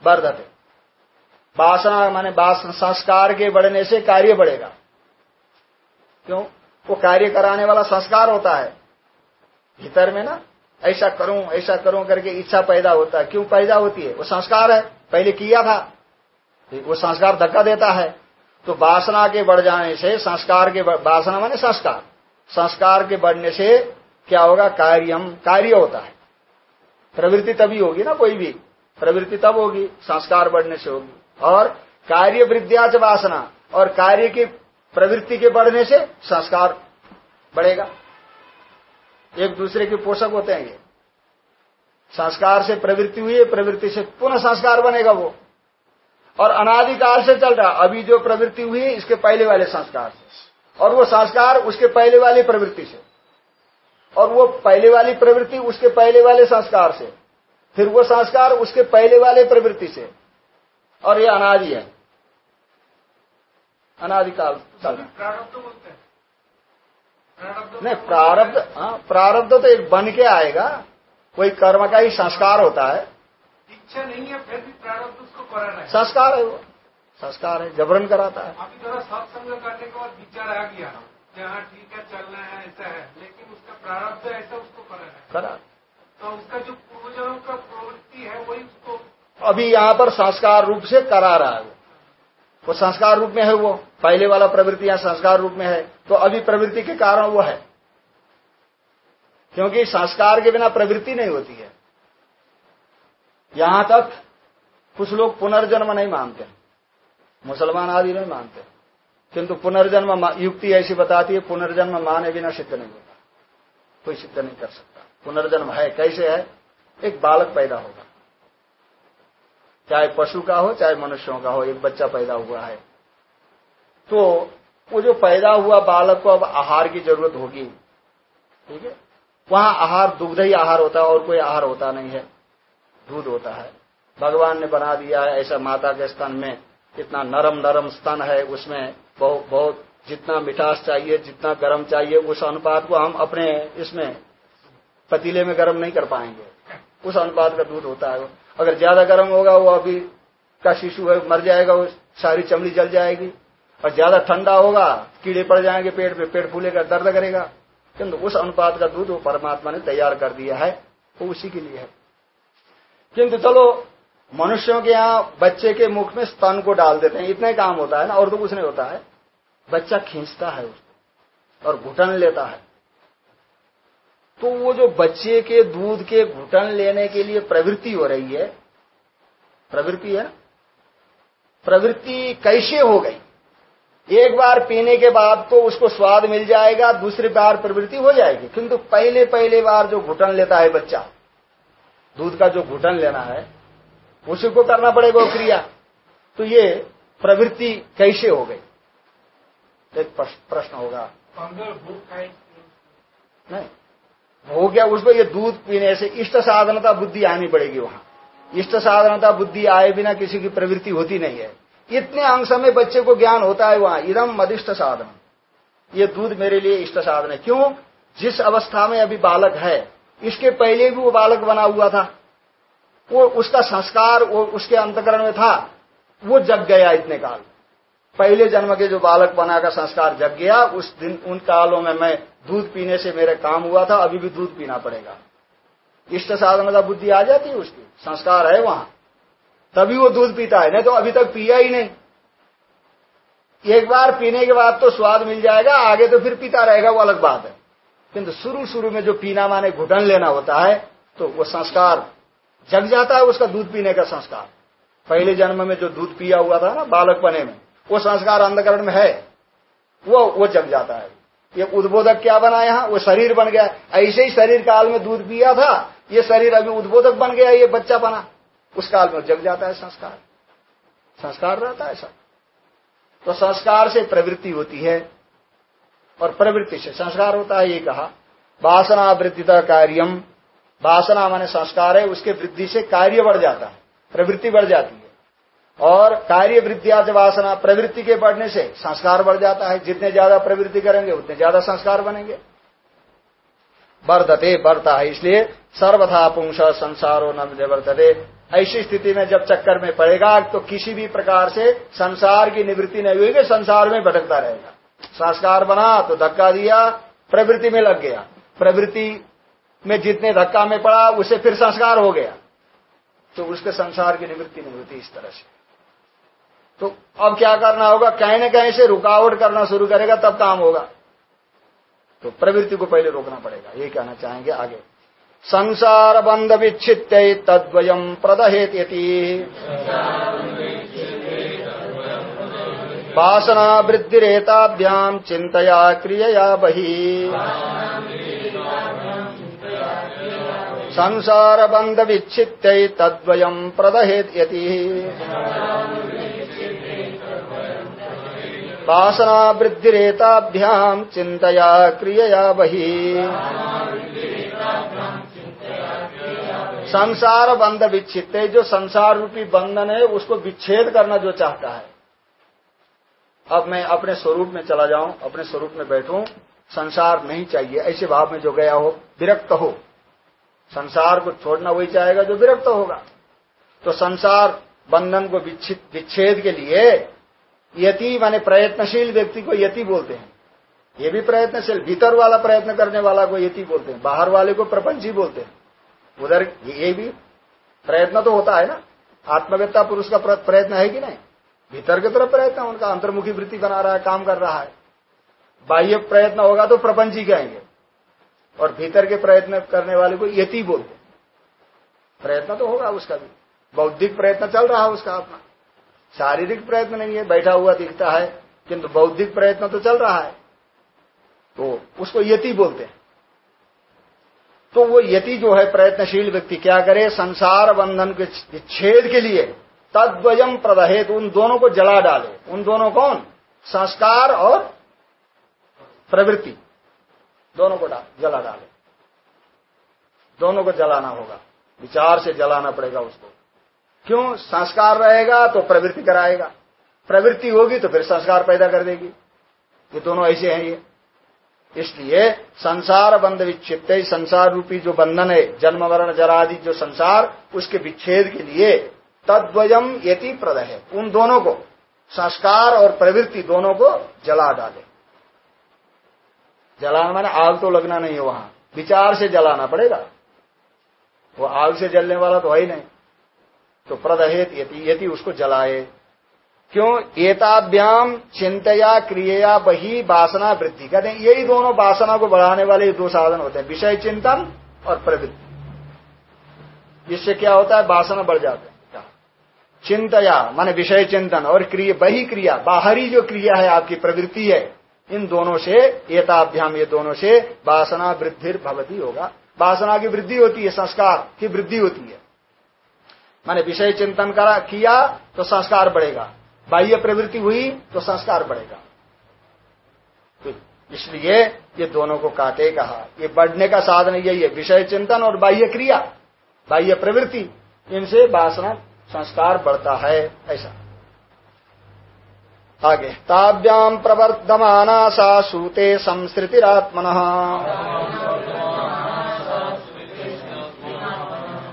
वर्धते। वासना माने वासना संस्कार के बढ़ने से कार्य बढ़ेगा। क्यों? वो कार्य कराने वाला संस्कार होता है। भीतर में ना, ऐसा करूँ ऐसा करूँ करके इच्छा पैदा होता है। क्यों पैदा होती है? वो संस्कार है। पहले किया था। वो संस्कार धक्का देता है। तो वासना के बढ़ जाने से संस्कार के वासना माने संस्कार। संस्कार के बढ़ने से क्या होगा? कार्यम, कार्य होता है। प्रवृत्ति तभी होगी ना कोई भी। प्रवृत्ति तब होगी, संस्कार बढ़ने से होगी। और कार्य वृद्धियाच वासना। और कार्य की प्रवृत्ति के बढ़ने से संस्कार बढ़ेगा। एक दूसरे के पोषक होते हैं ये। संस्कार से प्रवृत्ति हुई प्रवृत्ति से पुनः संस्कार बनेगा वो। और अनादिकाल से चल रहा, अभी जो प्रवृत्ति हुई, इसके पहले वाले संस्कार से। और वो संस्कार उसके पहले वाली प्रवृत्ति से। और वो पहले वाली प्रवृत्ति उसके पहले वाले संस्कार से। फिर वो संस्कार उसके पहले वाले प्रवृत्ति से। और ये अनादि है। अनादिकाल चल रहा। नहीं प्रारब्ध हाँ प्रारब्ध तो एक बन के आएगा। कोई कर्म का ही संस्कार होता है।
इच्छा नहीं है फिर भी प्रारब्ध उसको कराना है।
संस्कार है वो। संस्कार है जबरन कराता है।
अभी थोड़ा सत्संग करने के बाद विचार आ गया। जहाँ ठीक है चलना है ऐसा है। लेकिन उसका प्रारब्ध ऐसा उसको कराना है।
करा।
तो उसका जो पूर्वजनों का प्रवृत्ति है वही उसको
अभी यहाँ पर संस्कार रूप से करा रहा है वो संस्कार रूप में है वो। पहले वाला प्रवृत्ति यहाँ संस्कार रूप में है तो अभी प्रवृत्ति के कारण वो है। क्योंकि संस्कार के बिना प्रवृत्ति नहीं होती है। यहाँ तक कुछ लोग पुनर्जन्म नहीं मानते मुसलमान आदि नहीं मानते। किंतु पुनर्जन्म युक्ति ऐसी बताती है, पुनर्जन्म माने बिना सिद्ध नहीं होता। कोई सिद्ध नहीं कर सकता। पुनर्जन्म है, कैसे है? एक बालक पैदा होगा। चाहे पशु का हो, चाहे मनुष्यों का हो, एक बच्चा पैदा हुआ है। तो वो जो पैदा हुआ बालक को अब आहार की ज़रूरत होगी। ठीक है? वहाँ आहार, दुग्ध ही आहार होता है, और कोई आहार होता नहीं है। दूध होता है। भगवान ने बना दिया है, ऐसा माता के स्तन में इतना नरम नरम स्तन है, उसमें बहुत बहुत जितना मिठास चाहिए, जितना गर्म चाहिए, उस अनुपात को हम अपने इसमें पतीले में गर्म नहीं कर पाएँगे। उस अनुपात का दूध होता है। अगर ज़्यादा गर्म होगा, वो अभी का शिशु है, मर जाएगा, वो सारी चमड़ी जल जाएगी। और ज़्यादा ठंडा होगा, कीड़े पड़ जाएँगे पेट पे पेट फूलेगा, दर्द करेगा। किंतु उस अनुपात का दूध वो परमात्मा ने तैयार कर दिया है, वो उसी के लिए है। किंतु चलो, मनुष्यों के यहाँ बच्चे के मुख में स्तन को डाल देते हैं, इतना काम होता है ना, और तो कुछ नहीं होता है। बच्चा खींचता है उसको, और घुटन लेता है। तो वो जो बच्चे के दूध के घुटन लेने के लिए प्रवृत्ति हो रही है प्रवृत्ति है प्रवृत्ति कैसे हो गई? एक बार पीने के बाद तो उसको स्वाद मिल जाएगा दूसरी बार प्रवृत्ति हो जाएगी। किंतु पहले पहले बार जो घुटन लेता है बच्चा दूध का जो घुटन लेना है उसी को करना पड़ेगा क्रिया। तो ये प्रवृत्ति कैसे हो गई? एक प्रश्न होगा। नहीं। हो गया उसमें ये दूध पीने से इष्ट साधनता बुद्धि आनी पड़ेगी वहाँ। इष्ट साधनता बुद्धि आए बिना किसी की प्रवृत्ति होती नहीं है। इतने अंश में बच्चे को ज्ञान होता है वहाँ, इदम मदिष्ट साधन ये दूध मेरे लिए इष्ट साधन है। क्यों? जिस अवस्था में अभी बालक है, इसके पहले भी वो बालक बना हुआ था। वो उसका संस्कार, वो उसके अंतकरण में था। वो जग गया इतने काल। पहले जन्म के जो बालक बना का संस्कार जग गया, उस दिन, उन कालों में मैं दूध पीने से मेरे काम हुआ था, अभी भी दूध पीना पड़ेगा। इष्ट साधनता बुद्धि आ जाती है उसकी, संस्कार है वहाँ। तभी वो दूध पीता है, नहीं तो अभी तक पिया ही नहीं। एक बार पीने के बाद तो स्वाद मिल जाएगा, आगे तो फिर पीता रहेगा, वो अलग बात है। किंतु शुरू शुरू में जो पीना माने घुटन लेना होता है तो वो संस्कार, जग जाता है उसका दूध पीने का संस्कार। पहले जन्म में जो दूध पिया हुआ था ना, बालक में, वो संस्कार अंधकरण में है, वो वो जग जाता है। ये उद्बोधक क्या बना यहाँ? वो शरीर बन गया। ऐसे ही शरीर काल में दूध पिया था, ये शरीर अभी उद्बोधक बन गया, ये बच्चा बना। उस काल में जग जाता है संस्कार। संस्कार रहता है सब। तो संस्कार से प्रवृत्ति होती है और प्रवृत्ति से संस्कार होता है, ये कहा। वासना वृद्धिता कार्यम। वासना माने संस्कार है, उसके वृद्धि से कार्य बढ़ जाता है, प्रवृत्ति बढ़ जाती और कार्य वृद्धिया वासना प्रवृत्ति के बढ़ने से संस्कार बढ़ जाता है। जितने ज़्यादा प्रवृत्ति करेंगे, उतने ज़्यादा संस्कार बनेंगे। वर्धते बढ़ता है। इसलिए सर्वथा पुंस संसारो न निवर्तते। ऐसी स्थिति में जब चक्कर में पड़ेगा तो किसी भी प्रकार से संसार की निवृत्ति नहीं हुई संसार में भटकता रहेगा। संस्कार बना तो धक्का दिया, प्रवृत्ति में लग गया। प्रवृत्ति में जितने धक्का में पड़ा, उसे फिर संस्कार हो गया। तो उसके संसार की निवृत्ति नहीं होती इस तरह से। तो अब क्या करना होगा? कहीं न कहीं से रुकावट करना शुरू करेगा, तब काम होगा। तो प्रवृत्ति को पहले रोकना पड़ेगा। ये कहना चाहेंगे आगे। संसार बंध विच्छित तद्वयम प्रदहेत वासना वृद्धिरेताभ्याम चिंतया क्रियया बही। संसार बंध विच्छित तद्वयम प्रदहेत वासना वृद्धिरेताभ्याम चिंतया क्रियया बही। संसार बंध विच्छित जो संसार रूपी बंधन है, उसको विच्छेद करना जो चाहता है। अब मैं अपने स्वरूप में चला जाऊँ, अपने स्वरूप में बैठूं, संसार नहीं चाहिए, ऐसे भाव में जो गया हो, विरक्त हो। संसार को छोड़ना वही चाहेगा जो विरक्त होगा। तो संसार बंधन को विच्छेद के लिए यति माने प्रयत्नशील व्यक्ति को यति बोलते हैं। ये भी प्रयत्नशील, भीतर वाला प्रयत्न करने वाला को यति बोलते हैं, बाहर वाले को प्रपंची बोलते हैं। उधर ये भी प्रयत्न तो होता है ना? आत्मवेत्ता पुरुष का प्रयत्न है कि नहीं? भीतर की तरफ़ प्रयत्न उनका अंतर्मुखी वृत्ति बना रहा है, काम कर रहा है। बाह्य प्रयत्न होगा तो प्रपंची कहेंगे। और भीतर के प्रयत्न करने वाले को यति बोलते प्रयत्न तो होगा उसका भी। बौद्धिक प्रयत्न चल रहा है उसका अपना। शारीरिक प्रयत्न नहीं है, बैठा हुआ दिखता है, किंतु बौद्धिक प्रयत्न तो चल रहा है। तो उसको यति बोलते हैं। तो वो यति जो है प्रयत्नशील व्यक्ति क्या करे? संसार बंधन के विच्छेद के लिए तद्वयम प्रदहेत, उन दोनों को जला डाले। उन दोनों कौन? संस्कार और प्रवृत्ति। दोनों को जला डाले। दोनों को जलाना होगा। विचार से जलाना पड़ेगा उसको। क्यों? संस्कार रहेगा तो प्रवृत्ति कराएगा। प्रवृत्ति होगी तो फिर संस्कार पैदा कर देगी। ये दोनों ऐसे हैं ये। इसलिए संसार बंध विच्छिप्त संसार रूपी जो बंधन है, जन्म वर्ण जरा आदि जो संसार, उसके विच्छेद के लिए तद्वयम यति प्रद है उन दोनों को, संस्कार और प्रवृत्ति दोनों को जला डाले। जलाना मैंने आग तो लगना नहीं है वहाँ। विचार से जलाना पड़ेगा। वो आग से जलने वाला तो है ही नहीं। तो प्रदहेत यति यति उसको जलाए। क्यों? एताभ्याम चिंतया क्रिया बही वासना वृद्धि। कहते हैं, यही दोनों वासना को बढ़ाने वाले दो साधन होते हैं, विषय चिंतन और प्रवृत्ति। इससे क्या होता है, वासना बढ़ जाते हैं। चिंतया, माने विषय चिंतन और क्रिया, बही क्रिया, बाहरी जो क्रिया है, आपकी प्रवृत्ति है, इन दोनों से एताभ्याम ये दोनों से वासना वृद्धि भवती होगा। वासना की वृद्धि होती है, संस्कार की वृद्धि होती है। माने विषय चिंतन करा, किया तो संस्कार बढ़ेगा। बाह्य प्रवृत्ति हुई तो संस्कार बढ़ेगा। तो इसलिए ये दोनों को काटे कहा। ये बढ़ने का साधन यही है, विषय चिंतन और बाह्य क्रिया, बाह्य प्रवृत्ति। इनसे वासना, संस्कार बढ़ता है, ऐसा। आगे ताभ्याम प्रवर्धमाना सा सूते संसृतिरात्मन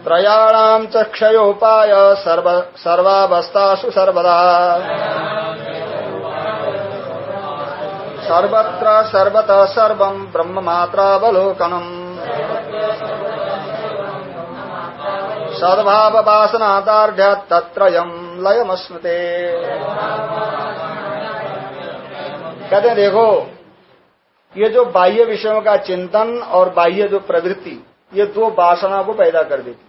त्रयाणाम च क्षयोपाय सर्वावस्थासु सर्वदा। सर्वत्र सर्वतः सर्वं ब्रह्ममात्रावलोकनम्। सद्भाव वासनादार्ढ़ लयमस्मृते। कहते देखो, ये जो बाह्य विषयों का चिंतन और बाह्य जो प्रवृत्ति, ये दो वासना को पैदा कर देती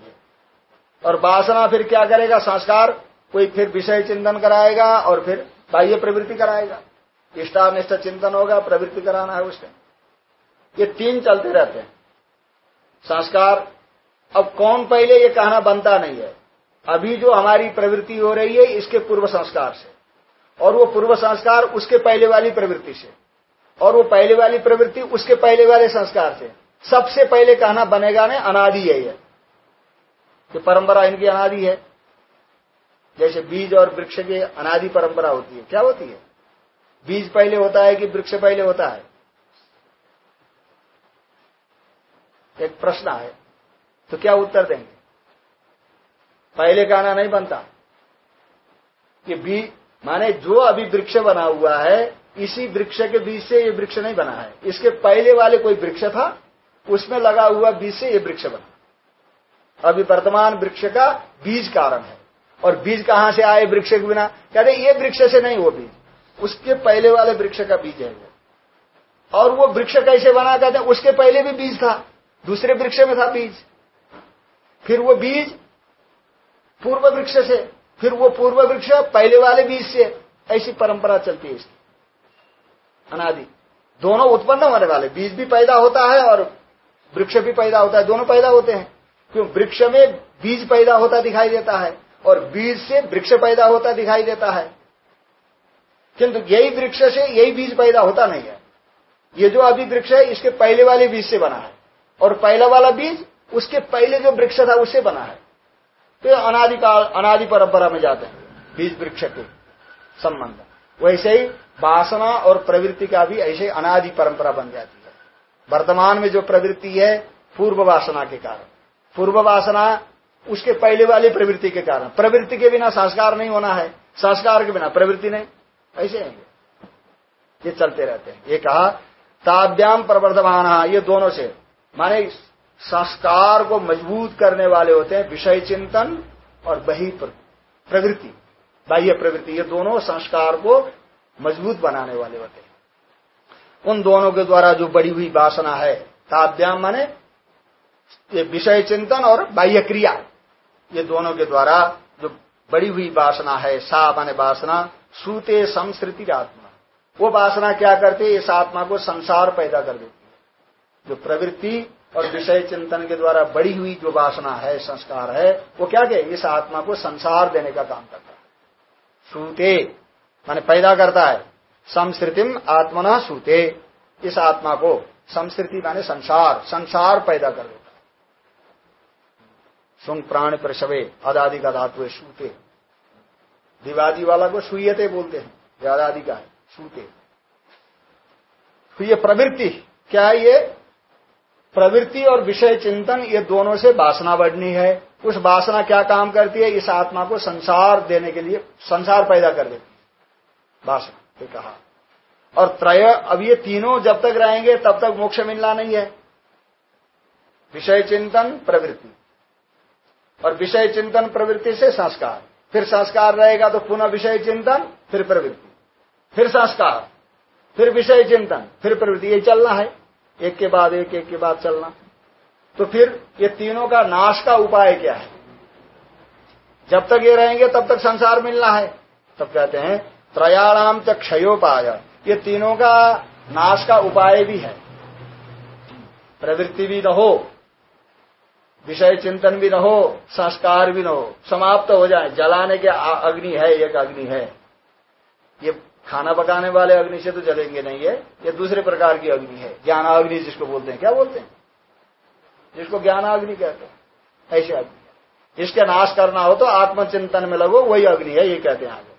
और वासना फिर क्या करेगा? संस्कार, कोई फिर विषय चिंतन कराएगा और फिर बाह्य प्रवृत्ति कराएगा। इष्टानिष्ट चिंतन होगा, प्रवृत्ति कराना है उसके ये तीन चलते रहते हैं। संस्कार, अब कौन पहले ये कहना बनता नहीं है। अभी जो हमारी प्रवृत्ति हो रही है, इसके पूर्व संस्कार से। और वो पूर्व संस्कार उसके पहले वाली प्रवृत्ति से। और वो पहले वाली प्रवृत्ति उसके पहले वाले संस्कार से। सबसे पहले कहना बनेगा ने, अनादि है ये परंपरा इनकी अनादि है। जैसे बीज और वृक्ष की अनादि परंपरा होती है। क्या होती है? बीज पहले होता है कि वृक्ष पहले होता है? एक प्रश्न है। तो क्या उत्तर देंगे? पहले कहना नहीं बनता। कि बीज माने जो अभी वृक्ष बना हुआ है, इसी वृक्ष के बीज से ये वृक्ष नहीं बना है। इसके पहले वाले कोई वृक्ष था, उसमें लगा हुआ बीज से ये वृक्ष बना। अभी वर्तमान वृक्ष का बीज कारण है। और बीज कहाँ से आए वृक्ष के बिना? कहते ये वृक्ष से नहीं वो बीज। उसके पहले वाले वृक्ष का बीज है और वो वृक्ष कैसे बना? कहते उसके पहले भी बीज था, दूसरे वृक्ष में था बीज। फिर वो बीज पूर्व वृक्ष से, फिर वो पूर्व वृक्ष पहले वाले बीज से। ऐसी परंपरा चलती है इसकी। अनादि। दोनों उत्पन्न होने वाले। बीज भी पैदा होता है और वृक्ष भी पैदा होता है, दोनों पैदा होते हैं। क्यों? वृक्ष में बीज पैदा होता दिखाई देता है और बीज से वृक्ष पैदा होता दिखाई देता है। किंतु यही वृक्ष से यही बीज पैदा होता नहीं है। ये जो अभी वृक्ष है, इसके पहले वाले बीज से बना है। और पहला वाला बीज, उसके पहले जो वृक्ष था, उससे बना है। तो अनादिकाल, अनादि परंपरा में जाते हैं, बीज वृक्ष के संबंध। वैसे ही वासना और प्रवृत्ति का भी ऐसे अनादि परंपरा बन जाती है। वर्तमान में जो प्रवृत्ति है, पूर्व वासना के कारण। पूर्व वासना उसके पहले वाली प्रवृत्ति के कारण। प्रवृत्ति के बिना संस्कार नहीं होना है। संस्कार के बिना प्रवृत्ति नहीं। ऐसे हैं। ये चलते रहते हैं। ये कहा, ताभ्याम प्रवर्धमान, ये दोनों से। माने संस्कार को मज़बूत करने वाले होते हैं विषय चिंतन और बही प्रवृत्ति। बाह्य प्रवृत्ति। ये दोनों संस्कार को मज़बूत बनाने वाले होते हैं। उन दोनों के द्वारा जो बड़ी हुई वासना है, ताभ्याम माने ये विषय चिंतन और बाह्य क्रिया, ये दोनों के द्वारा जो बड़ी हुई वासना है, सा माने वासना सूते संस्कृति आत्मा। वो वासना क्या करती है? इस आत्मा को संसार पैदा कर देती है। जो प्रवृत्ति और विषय चिंतन के द्वारा बड़ी हुई जो वासना है, संस्कार है, वो क्या कहे इस आत्मा को संसार देने का काम करता है। सूते माने पैदा करता है। संस्कृतिम आत्मना सूते इस आत्मा को संस्कृति माने संसार संसार पैदा कर सुंग प्राण प्रसवे अदादि का धातु है सूते दिवादी वाला को सुयते बोलते हैं अदादि का है सूते तो ये प्रवृत्ति, क्या ये? प्रवृत्ति और विषय चिंतन, ये दोनों से वासना बढ़नी है। उस वासना क्या काम करती है? इस आत्मा को संसार देने के लिए, संसार पैदा कर देती है। वासना, ये कहा। और त्रय, अब ये तीनों जब तक रहेंगे, तब तक मोक्ष मिलना नहीं है। विषय चिंतन, प्रवृत्ति। और विषय चिंतन प्रवृत्ति से संस्कार। फिर संस्कार रहेगा तो पुनः विषय चिंतन, फिर प्रवृत्ति। फिर संस्कार, फिर विषय चिंतन, फिर प्रवृत्ति। ये चलना है। एक के बाद एक एक के बाद चलना। तो फिर ये तीनों का नाश का उपाय क्या है? जब तक ये रहेंगे, तब तक संसार मिलना है। तब कहते हैं, त्रयाणाम च क्षयोपाय। ये तीनों का नाश का उपाय भी है। प्रवृत्ति भी रहो विषय चिंतन भी न हो, संस्कार भी न हो, समाप्त हो जाए। जलाने के अग्नि है, एक अग्नि है। ये खाना पकाने वाले अग्नि से तो जलेंगे नहीं है ये दूसरे प्रकार की अग्नि है। ज्ञान अग्नि जिसको बोलते हैं। क्या बोलते हैं? जिसको ज्ञान अग्नि कहते हैं। ऐसे अग्नि इसके नाश करना हो तो आत्मचिंतन में लगो, वही अग्नि है, ये कहते हैं आगे।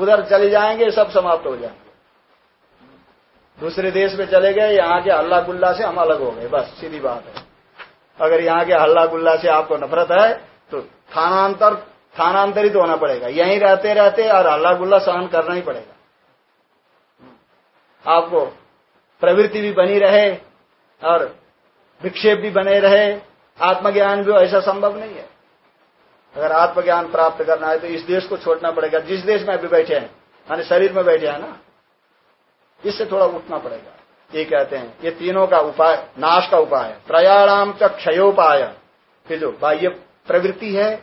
उधर चले जाएँगे, सब समाप्त हो जाएँगे। दूसरे देश में चले गए, यहाँ के हल्ला गुल्ला से हम अलग हो गए। बस, सीधी बात है। अगर यहाँ के हल्ला गुल्ला से आपको नफरत है तो थानांतर स्थानांतरित तो होना पड़ेगा। यहीं रहते रहते और हल्ला गुल्ला सहन करना ही पड़ेगा। आपको प्रवृत्ति भी बनी रहे और विक्षेप भी बने रहे, आत्मज्ञान भी ऐसा संभव नहीं है। अगर आत्मज्ञान प्राप्त करना है तो इस देश को छोड़ना पड़ेगा। जिस देश में अभी बैठे हैं, माने शरीर में बैठे हैं ना, इससे थोड़ा उठना पड़ेगा। ये कहते हैं ये तीनों का उपाय नाश का उपाय त्रयाणाम च क्षयोपाय। कि जो बाह्य प्रवृत्ति है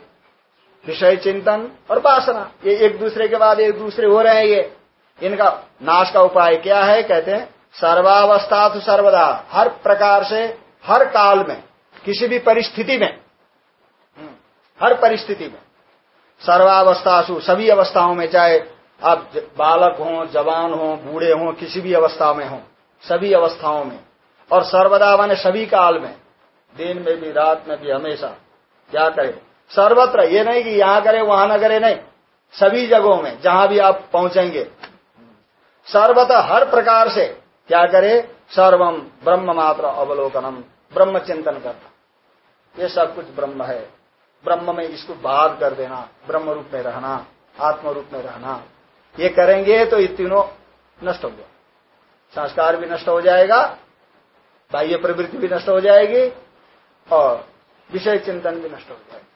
विषय चिंतन और वासना ये एक दूसरे के बाद एक दूसरे हो रहे हैं ये। इनका नाश का उपाय क्या है कहते हैं सर्वावस्था तो सर्वदा हर प्रकार से हर काल में किसी भी परिस्थिति में हम्म, हर परिस्थिति में सर्वावस्थासु सभी अवस्थाओं में चाहे आप बालक हो जवान हो बूढ़े हो किसी भी अवस्था में हो सभी अवस्थाओं में, और सर्वदा माने सभी काल में, दिन में भी, रात में भी हमेशा, क्या करे? सर्वत्र, ये नहीं कि यहाँ करे, वहाँ न करे, नहीं। सभी जगहों में, जहाँ भी आप पहुँचेंगे। सर्वतः हर प्रकार से, क्या करे? सर्वम ब्रह्म मात्र अवलोकनम, ब्रह्म चिंतन करना। ये सब कुछ ब्रह्म है। ब्रह्म में इसको भाग कर देना, ब्रह्म रूप में रहना, आत्म रूप में रहना। ये करेंगे तो ये तीनों नष्ट हो गया। संस्कार भी नष्ट हो जाएगा बाह्य प्रवृत्ति भी नष्ट हो जाएगी और विषय चिंतन भी नष्ट हो जाएगा।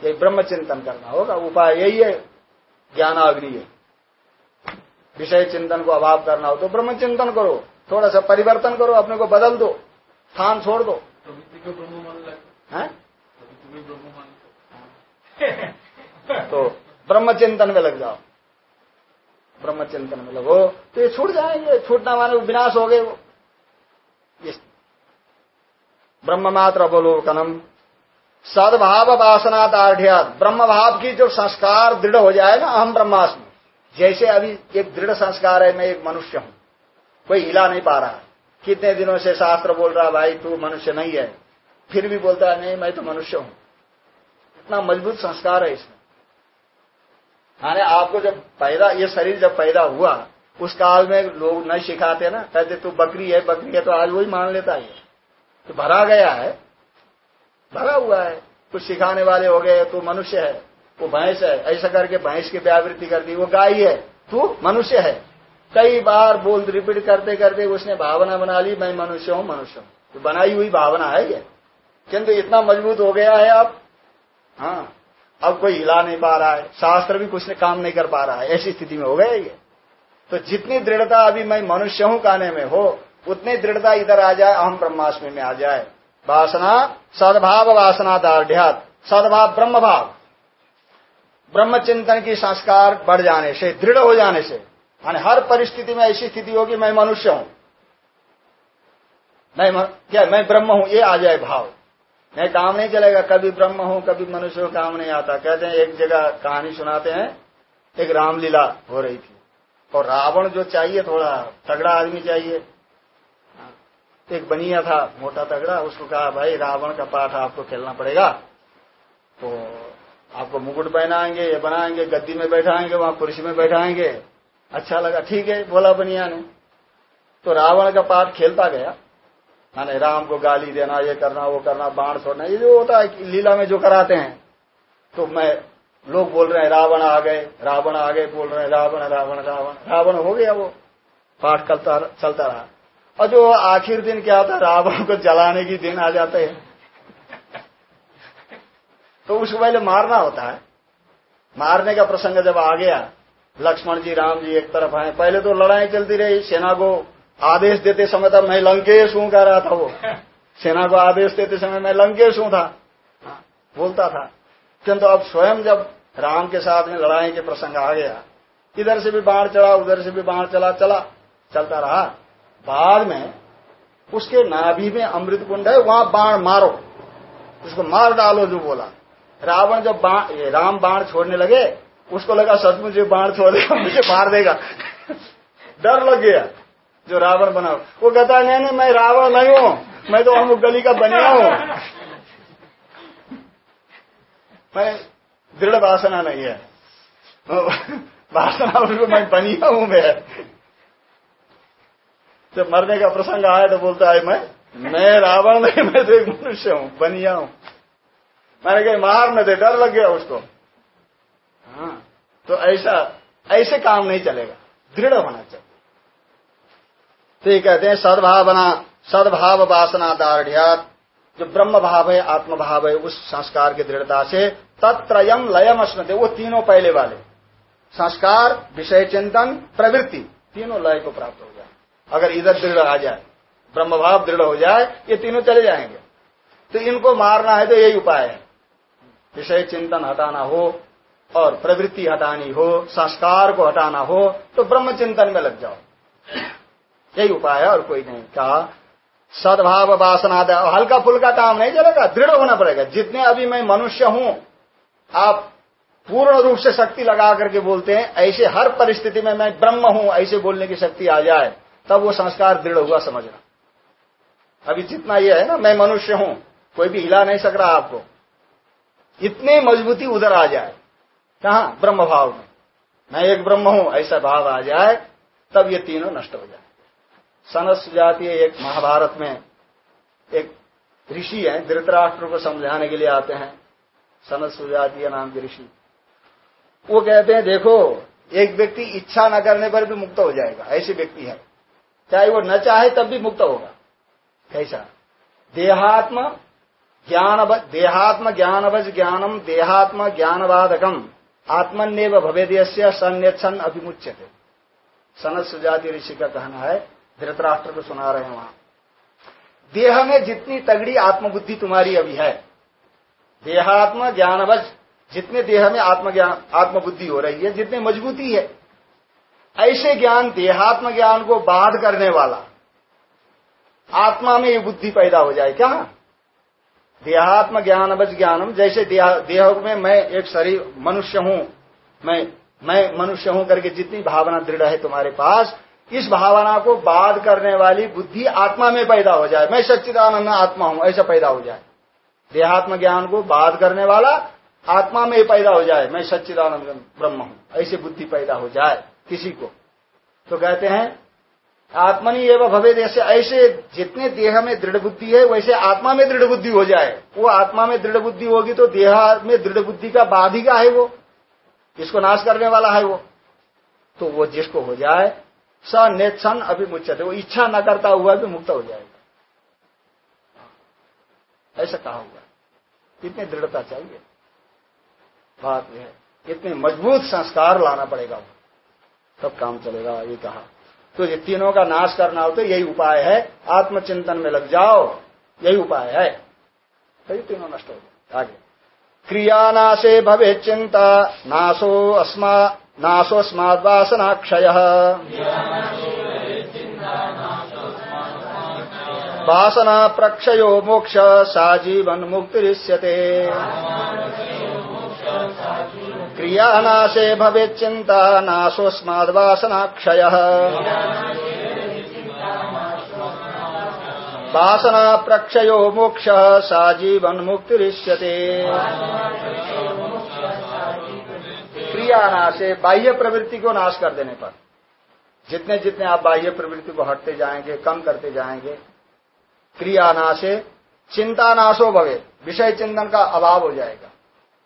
ये ब्रह्म चिंतन करना होगा। उपाय यही है ज्ञानाग्नि है। विषय चिंतन को अभाव करना हो तो ब्रह्म चिंतन करो। थोड़ा सा परिवर्तन करो अपने को बदल दो स्थान छोड़ दो। तो ब्रह्म चिंतन में लग जाओ। ब्रह्म चिंतन में लगो तो ये छूट जाएँगे, छूटना माने विनाश हो गए वो। ब्रह्म मात्र अवलोकनम। सदभाव वासना दाढ़ ब्रह्म भाव की जो संस्कार दृढ़ हो जाए ना, अहम ब्रह्मास्म। जैसे अभी एक दृढ़ संस्कार है, मैं एक मनुष्य हूँ। कोई हिला नहीं पा रहा। कितने दिनों से शास्त्र बोल रहा, भाई, तू मनुष्य नहीं है। फिर भी बोलता है, नहीं, मैं तो मनुष्य हूँ। इतना मज़बूत संस्कार है इसमें। माने आपको जब पैदा, ये शरीर जब पैदा हुआ, उस काल में लोग नहीं सिखाते ना, कहते तू बकरी है बकरी है तो आज वही मान लेता है। तो भरा गया है, भरा हुआ है। कुछ सिखाने वाले हो गए, तू मनुष्य है, वो भैंस है, ऐसा करके भैंस की व्यावृत्ति कर दी, वो गाय है, तू मनुष्य है। कई बार बोल रिपीट करते करते उसने भावना बना ली, मैं मनुष्य हूँ मनुष्य हूँ। तो बनाई हुई भावना है ये। किंतु इतना मज़बूत हो गया है अब हाँ अब कोई हिला नहीं पा रहा है, शास्त्र भी कुछ ने काम नहीं कर पा रहा है, ऐसी स्थिति में हो गया ये। तो जितनी दृढ़ता अभी मैं मनुष्य हूँ कहने में हो, उतनी दृढ़ता इधर आ जाए, अहम ब्रह्माष्टमी में आ जाए। वासना, सद्भाव वासना दार्ढ्यात, सद्भाव ब्रह्म भाव ब्रह्म चिंतन की संस्कार बढ़ जाने से, दृढ़ हो जाने से, माने हर परिस्थिति में ऐसी स्थिति होगी, मैं मनुष्य हूँ। मैं, क्या, मैं ब्रह्म हूँ, ये आ जाए भाव। नहीं काम नहीं चलेगा। कभी ब्रह्म हो, कभी मनुष्य हो, काम नहीं आता। कहते हैं, एक जगह कहानी सुनाते हैं, एक रामलीला हो रही थी। और रावण जो चाहिए, थोड़ा तगड़ा आदमी चाहिए। एक बनिया था, मोटा तगड़ा, उसको कहा, भाई, रावण का पाठ आपको खेलना पड़ेगा। तो आपको मुकुट पहनाएँगे, ये बनाएँगे, गद्दी में बैठाएँगे, वहाँ कुर्सी में बैठाएँगे। अच्छा लगा, ठीक है, बोला बनिया ने। तो रावण का पाठ खेलता गया। माने राम को गाली देना, ये करना, वो करना, बाण छोड़ना, ये जो होता है लीला में जो कराते हैं। तो मैं, लोग बोल रहे हैं, रावण आ गए, रावण आ गए बोल रहे हैं, रावण रावण रावण। रावण हो गया वो। पाठ चलता चलता रहा। और जो आखिर दिन क्या था रावण को जलाने की दिन आ जाते हैं। तो उसको पहले मारना होता है। मारने का प्रसंग जब आ गया, लक्ष्मण जी, राम जी एक तरफ़ आए। पहले तो लड़ाई चलती रही, सेना को आदेश देते समय तक मैं लंकेश हूँ कह रहा था वो। सेना को आदेश देते समय मैं लंकेश हूँ था। बोलता था। किंतु अब स्वयं जब राम के साथ में लड़ाई के प्रसंग आ गया इधर से भी बाढ़ चढ़ा उधर से भी बाढ़ चला चला चलता रहा। बाद में उसके नाभि में अमृत कुंड है वहाँ बाण मारो। उसको मार डालो जो बोला। रावण जब बाण राम बाण छोड़ने लगे उसको लगा सचमुच बाण छोड़ देगा मुझे मार देगा। डर लग गया। जो रावण बना वो कहता है, नहीं नहीं, मैं रावण नहीं हूँ, मैं तो हम गली का बनिया हूँ। मैं दृढ़ वासना नहीं है। वासना उसको मैं बनिया हूँ मैं। जब मरने का प्रसंग आया तो बोलता है, मैं मैं रावण नहीं, मैं तो एक मनुष्य हूँ, बनिया हूँ। मैंने कहीं, मार न दे, डर लग गया उसको। हाँ तो ऐसा, ऐसे काम नहीं चलेगा। दृढ़ होना चाहिए। तो ये कहते हैं, सद्भावना, सद्भाव वासना दार्ढ़ जो ब्रह्म भाव है आत्म भाव है, उस संस्कार की दृढ़ता से तत्रयम लयम अस्मते वो तीनों पहले वाले। संस्कार, विषय चिंतन, प्रवृत्ति, तीनों लय को प्राप्त हो जाए। अगर इधर दृढ़ आ जाए ब्रह्म भाव दृढ़ हो जाए, ये तीनों चले जाएँगे। तो इनको मारना है तो यही उपाय है। विषय चिंतन हटाना हो और प्रवृत्ति हटानी हो, संस्कार को हटाना हो तो ब्रह्म चिंतन में लग जाओ। यही उपाय है, और कोई नहीं। कहा, सद्भाव वासना हल्का फुल्का काम नहीं चलेगा, दृढ़ होना पड़ेगा। जितने अभी मैं मनुष्य हूँ, आप पूर्ण रूप से शक्ति लगा करके बोलते हैं, ऐसे हर परिस्थिति में मैं ब्रह्म हूँ, ऐसे बोलने की शक्ति आ जाए, तब वो संस्कार दृढ़ हुआ समझना। अभी जितना ये है ना, मैं मनुष्य हूँ, कोई भी हिला नहीं सक रहा आपको। इतनी मजबूती उधर आ जाए। कहा? ब्रह्म भाव में। मैं एक ब्रह्म हूँ, ऐसा भाव आ जाए, तब ये तीनों नष्ट हो जाए। सनस सुजातीय एक महाभारत में एक ऋषि है, धृतराष्ट्र को समझाने के लिए आते हैं। सनस सुजातीय नाम के ऋषि। वो कहते हैं, देखो, एक व्यक्ति इच्छा न करने पर भी मुक्त हो जाएगा, ऐसे व्यक्ति है। चाहे वो न चाहे तब भी मुक्त होगा। कैसा? देहात्म ज्ञान देहात्म ज्ञानवज ज्ञानम, देहात्म ज्ञान ज्ञानवादकम। आत्मन्यव भवेदय सन्यक्षण अभिमुच्यते। सनत सुजाति ऋषि का कहना है धृतराष्ट्र को सुना रहे हैं वहाँ। देह में जितनी तगड़ी आत्मबुद्धि तुम्हारी अभी है, देहात्म ज्ञानवज जितने देह में आत्मज्ञान, आत्मबुद्धि हो रही है, जितनी मजबूती है, ऐसे ज्ञान देहात्म ज्ञान को बाध करने वाला, आत्मा में ये बुद्धि पैदा हो जाए क्या? देहात्म ज्ञान ज्ञानवज ज्ञानम, जैसे देह में मैं एक शरीर, मनुष्य हूँ, मैं मैं मनुष्य हूँ करके जितनी भावना दृढ़ है तुम्हारे पास इस भावना को बाध करने वाली बुद्धि आत्मा में पैदा हो जाए। मैं सच्चिदानंद आत्मा हूँ, ऐसा पैदा हो जाए। देहात्म ज्ञान को बाध करने वाला आत्मा में पैदा हो जाए। मैं सच्चिदानंद ब्रह्म हूँ, ऐसी बुद्धि पैदा हो जाए किसी को। तो कहते हैं, आत्मनि एवं भवे जैसे ऐसे जितने देह में दृढ़ बुद्धि है, वैसे आत्मा में दृढ़ बुद्धि हो जाए। वो आत्मा में दृढ़ बुद्धि होगी तो देह में दृढ़ बुद्धि का बाधिका है वो। इसको नाश करने वाला है वो। तो वो जिसको हो जाए स नेत्सन अभिमुचते वो इच्छा न करता हुआ भी मुक्त हो जाएगा। ऐसा कहा हुआ इतनी दृढ़ता चाहिए। बात यह है। इतने मज़बूत संस्कार लाना पड़ेगा। तब काम चलेगा, ये कहा। तो ये तीनों का नाश करना हो तो यही उपाय है। आत्मचिंतन में लग जाओ। यही उपाय है। तो ये तीनों नष्ट हो जाए आगे। क्रियानाशे भवे चिंता नाशो अस्मा नाशोस्माद्वासनाक्षय वासना प्रक्षयो मोक्ष सा जीवन मुक्तिरिष्यते क्रियानाशे भवे चिंता नाशोस्माद्वासनाक्षय वासना प्रक्षयो मोक्ष सा जीवन मुक्तिरिष्यते क्रिया नाशे बाह्य प्रवृत्ति को नाश कर देने पर। जितने जितने आप बाह्य प्रवृत्ति को हटते जाएँगे, कम करते जाएँगे, क्रिया नाशे चिंता नाशो भवे, विषय चिंतन का अभाव हो जाएगा।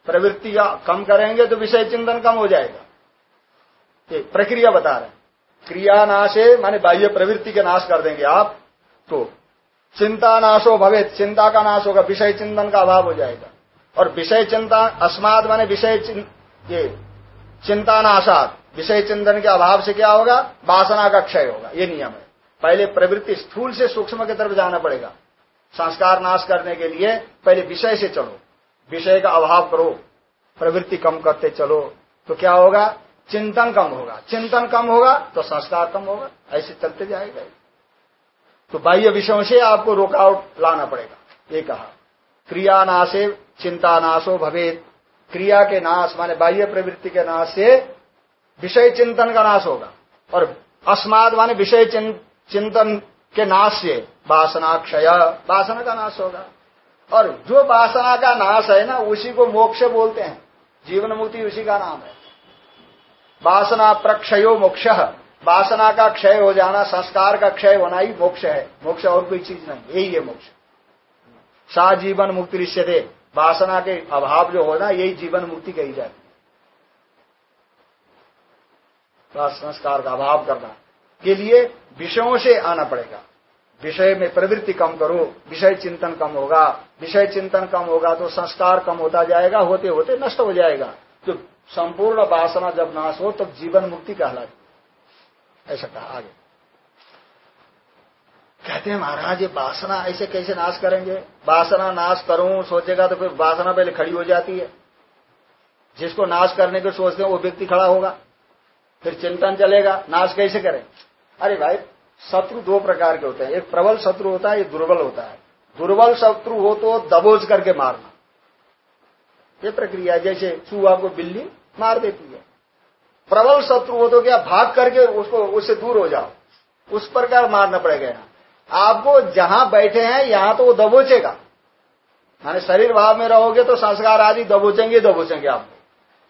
प्रवृत्ति कम करेंगे तो विषय चिंतन कम हो जाएगा। ये प्रक्रिया बता रहे क्रिया नाशे माने बाह्य प्रवृत्ति के नाश कर देंगे आप तो चिंता नाशो भवे, चिंता का नाश होगा, विषय चिंतन का अभाव हो जाएगा। और विषय चिंता, अस्माद माने विषय ये चिंता नाशात विषय चिंतन के अभाव से क्या होगा? वासना का क्षय होगा। ये नियम है। पहले प्रवृत्ति स्थूल से सूक्ष्म की तरफ़ जाना पड़ेगा। संस्कार नाश करने के लिए पहले विषय से चलो। विषय का अभाव करो। प्रवृत्ति कम करते चलो। तो क्या होगा? चिंतन कम होगा। चिंतन कम होगा तो संस्कार कम होगा। ऐसे चलते जाएगा। तो बाह्य विषयों से आपको रोकआउट लाना पड़ेगा। ये कहा। क्रिया नाशे, चिंता नाशो भवेद क्रिया के नाश, माने बाह्य प्रवृत्ति के नाश से विषय चिंतन का नाश होगा। और अस्माद, माने विषय चिंतन के नाश से वासना क्षय वासना का नाश होगा। और जो वासना का नाश है ना, उसी को मोक्ष बोलते हैं। जीवन मुक्ति उसी का नाम है। वासना प्रक्षयो मोक्ष। वासना का क्षय हो जाना, संस्कार का क्षय होना ही मोक्ष है। मोक्ष और कोई चीज़ नहीं, यही है मोक्ष। सा जीवन मुक्ति रिश्ते वासना के अभाव जो होना, यही जीवन मुक्ति कही जाती। संस्कार का अभाव करना। के लिए विषयों से आना पड़ेगा। विषय में प्रवृत्ति कम करो, विषय चिंतन कम होगा। विषय चिंतन कम होगा तो संस्कार कम होता जाएगा होते होते नष्ट हो जाएगा। तो संपूर्ण वासना जब नाश हो, तब तो जीवन मुक्ति कहलाती। ऐसा कहा आगे। कहते हैं, महाराज, ये वासना ऐसे कैसे नाश करेंगे? वासना नाश करूँ, सोचेगा तो फिर वासना पहले खड़ी हो जाती है। जिसको नाश करने को सोचते हैं, वो व्यक्ति खड़ा होगा। फिर चिंतन चलेगा, नाश कैसे करें? अरे भाई, शत्रु दो प्रकार के होते हैं। एक प्रबल शत्रु होता है, एक दुर्बल होता है। दुर्बल शत्रु हो तो दबोच करके मारना। ये प्रक्रिया जैसे चूहा को बिल्ली मार देती है। प्रबल शत्रु हो तो क्या भाग करके उसको, उससे दूर हो जाओ। उस प्रकार मारना पड़ेगा आपको जहाँ बैठे हैं, यहाँ तो वो दबोचेगा। माने शरीर भाव में रहोगे तो संस्कार आदि दबोचेंगे दबोचेंगे आपको।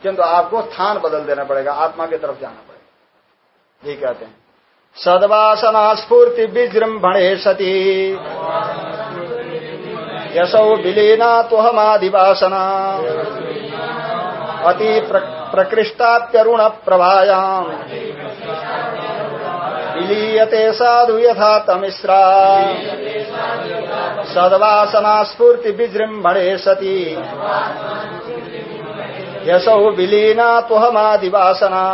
किंतु आपको स्थान बदल देना पड़ेगा, आत्मा की तरफ़ जाना पड़ेगा। ये कहते हैं। सदवासना स्फूर्ति विजृंभणे सती। यशो विलीना तो हमादिवासना अति प्रकृष्टाप्यरुण प्रभायाम विलीयते साधु यथा तमिश्रा। सदवासना स्फूर्ति विजृंभणे सती। यशो विलीना तो हमादिवासना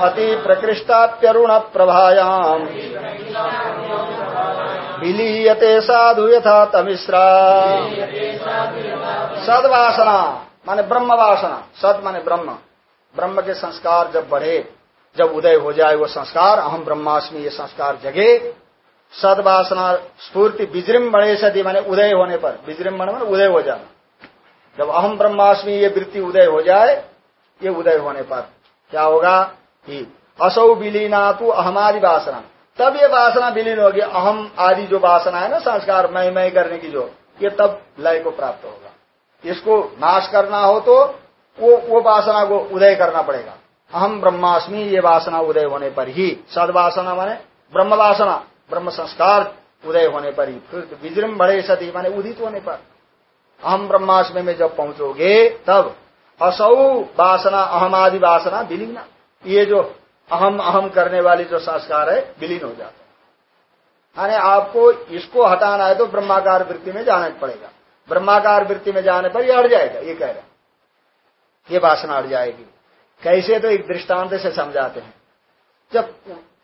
अति प्रकृष्टाप्यरुण प्रभायाम विलीयते साधु यथा तमिश्रा। सदवासना, माने ब्रह्म वासना सद माने ब्रह्म। ब्रह्म के संस्कार जब बढ़े जब उदय हो जाए वो संस्कार, अहम ब्रह्मास्मि ये संस्कार जगे। सदवासना, स्फूर्ति विजृंभणे सदी, माने उदय होने पर। विजृंभण माने उदय हो जाना। जब अहम ब्रह्मास्मि ये वृत्ति उदय हो जाए, ये उदय होने पर क्या होगा? कि असौ विलीना तू अहमादि वासना। तब ये वासना विलीन होगी। अहम आदि जो वासना है ना संस्कार मय मय करने की जो, ये तब लय को प्राप्त होगा। इसको नाश करना हो तो वो वो वासना को उदय करना पड़ेगा। अहम ब्रह्मास्मि ये वासना उदय होने पर ही। सदवासना माने ब्रह्म वासना, ब्रह्म संस्कार उदय होने पर ही। फिर बड़े सती माने उदित होने पर। अहम ब्रह्मास्मि में जब पहुंचोगे, तब असौ वासना अहम आदि वासना विलीन। ये जो अहम अहम करने वाली जो संस्कार है, विलीन हो जाता यानी आपको इसको हटाना है तो ब्रह्माकार वृत्ति में जाना पड़ेगा। ब्रह्माकार वृत्ति में जाने पर यह अड़ जाएगा, ये कह रहे ये वासना अड़ जाएगी। कैसे तो एक दृष्टांत से समझाते हैं। जब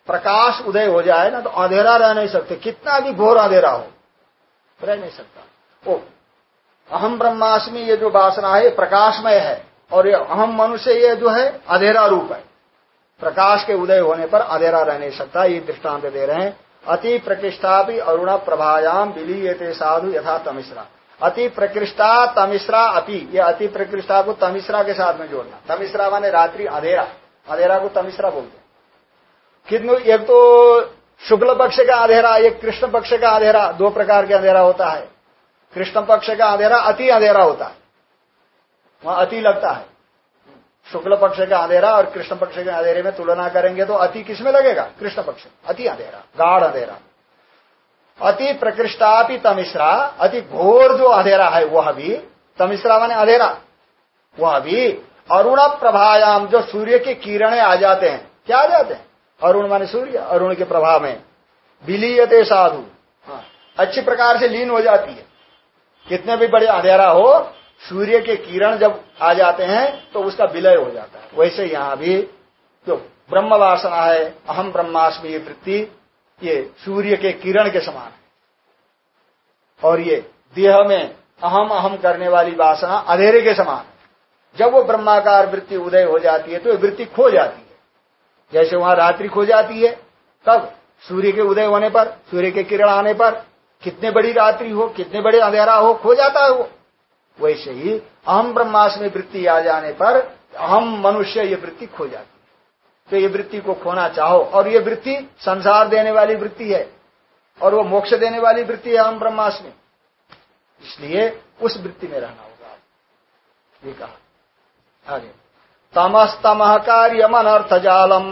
प्रकाश उदय हो जाए ना तो अंधेरा रह नहीं सकते। कितना भी घोर अंधेरा हो, रह नहीं सकता। ओ, अहम ब्रह्माष्टमी ये जो वासना है प्रकाशमय है। और ये अहम मनुष्य ये जो है, अधेरा रूप है। प्रकाश के उदय होने पर अधेरा रह नहीं सकता, ये दृष्टांत दे रहे हैं। अति प्रकृष्टा भी अरुणा प्रभायाम विलीयते साधु यथा तमिश्रा। अति प्रकृष्टा तमिश्रा अति ये अति प्रकृष्टा को तमिश्रा के साथ में जोड़ना। तमिश्रा माने रात्रि, अधेरा। अधेरा को तमिश्रा बोलते कितनु, एक तो शुक्ल पक्ष का अधेरा, एक कृष्ण पक्ष का अधेरा, दो प्रकार के अंधेरा होता है। कृष्ण पक्ष का अंधेरा, अति अंधेरा होता है। वहाँ अति लगता है। शुक्ल पक्ष का अंधेरा और कृष्ण पक्ष के अंधेरे में तुलना करेंगे तो अति किसमें लगेगा? कृष्ण पक्ष अति अंधेरा, गाढ़ अंधेरा। अति प्रकृष्टापि तमिश्रा अति घोर जो अधेरा है वह भी तमिश्रा माने अधेरा। वह भी अरुण प्रभायाम जो सूर्य की किरणें आ जाते हैं क्या आ जाते हैं? अरुण माने सूर्य अरुण के प्रभाव में। विलीयते साधु। हाँ, अच्छी प्रकार से लीन हो जाती है। कितने भी बड़े अंधेरा हो सूर्य के किरण जब आ जाते हैं तो उसका विलय हो जाता है। वैसे यहाँ भी जो ब्रह्म वासना है अहम ब्रह्मास्मि वृत्ति ये सूर्य के किरण के समान है। और ये देह में अहम अहम करने वाली वासना अंधेरे के समान है। जब वो ब्रह्माकार वृत्ति उदय हो जाती है तो ये वृत्ति खो जाती है। जैसे वहाँ रात्रि खो जाती है, तब सूर्य के उदय होने पर, सूर्य के किरण आने पर कितने बड़ी रात्रि हो, कितने बड़े अंधेरा हो, खो जाता है वो। वैसे ही अहम ब्रह्मास्मि वृत्ति आ जाने पर अहम मनुष्य ये वृत्ति खो जाती है। तो ये वृत्ति को खोना चाहो। और ये वृत्ति संसार देने वाली वृत्ति है। और वो मोक्ष देने वाली वृत्ति है हम ब्रह्मास्मि। इसलिए उस वृत्ति में रहना होगा। ये कहा। आगे। तमस्तम कार्यमनर्थ जालम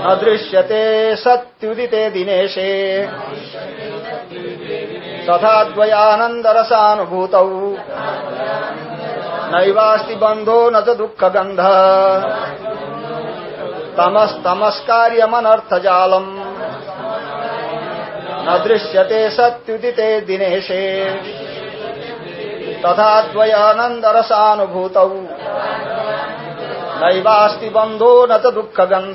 न दृश्यते सत्युदिते दिनेशे। तथा द्वयानंदरसानुभूत नैवास्ति बंधो न च दुख गंध तमस्तमस्कार्यमनर्थ जालम न दृश्यते सत्युदिते दिनेशे। तथा द्वयानंदरसानुभूत नैवास्ति बंधो न च दुख गंध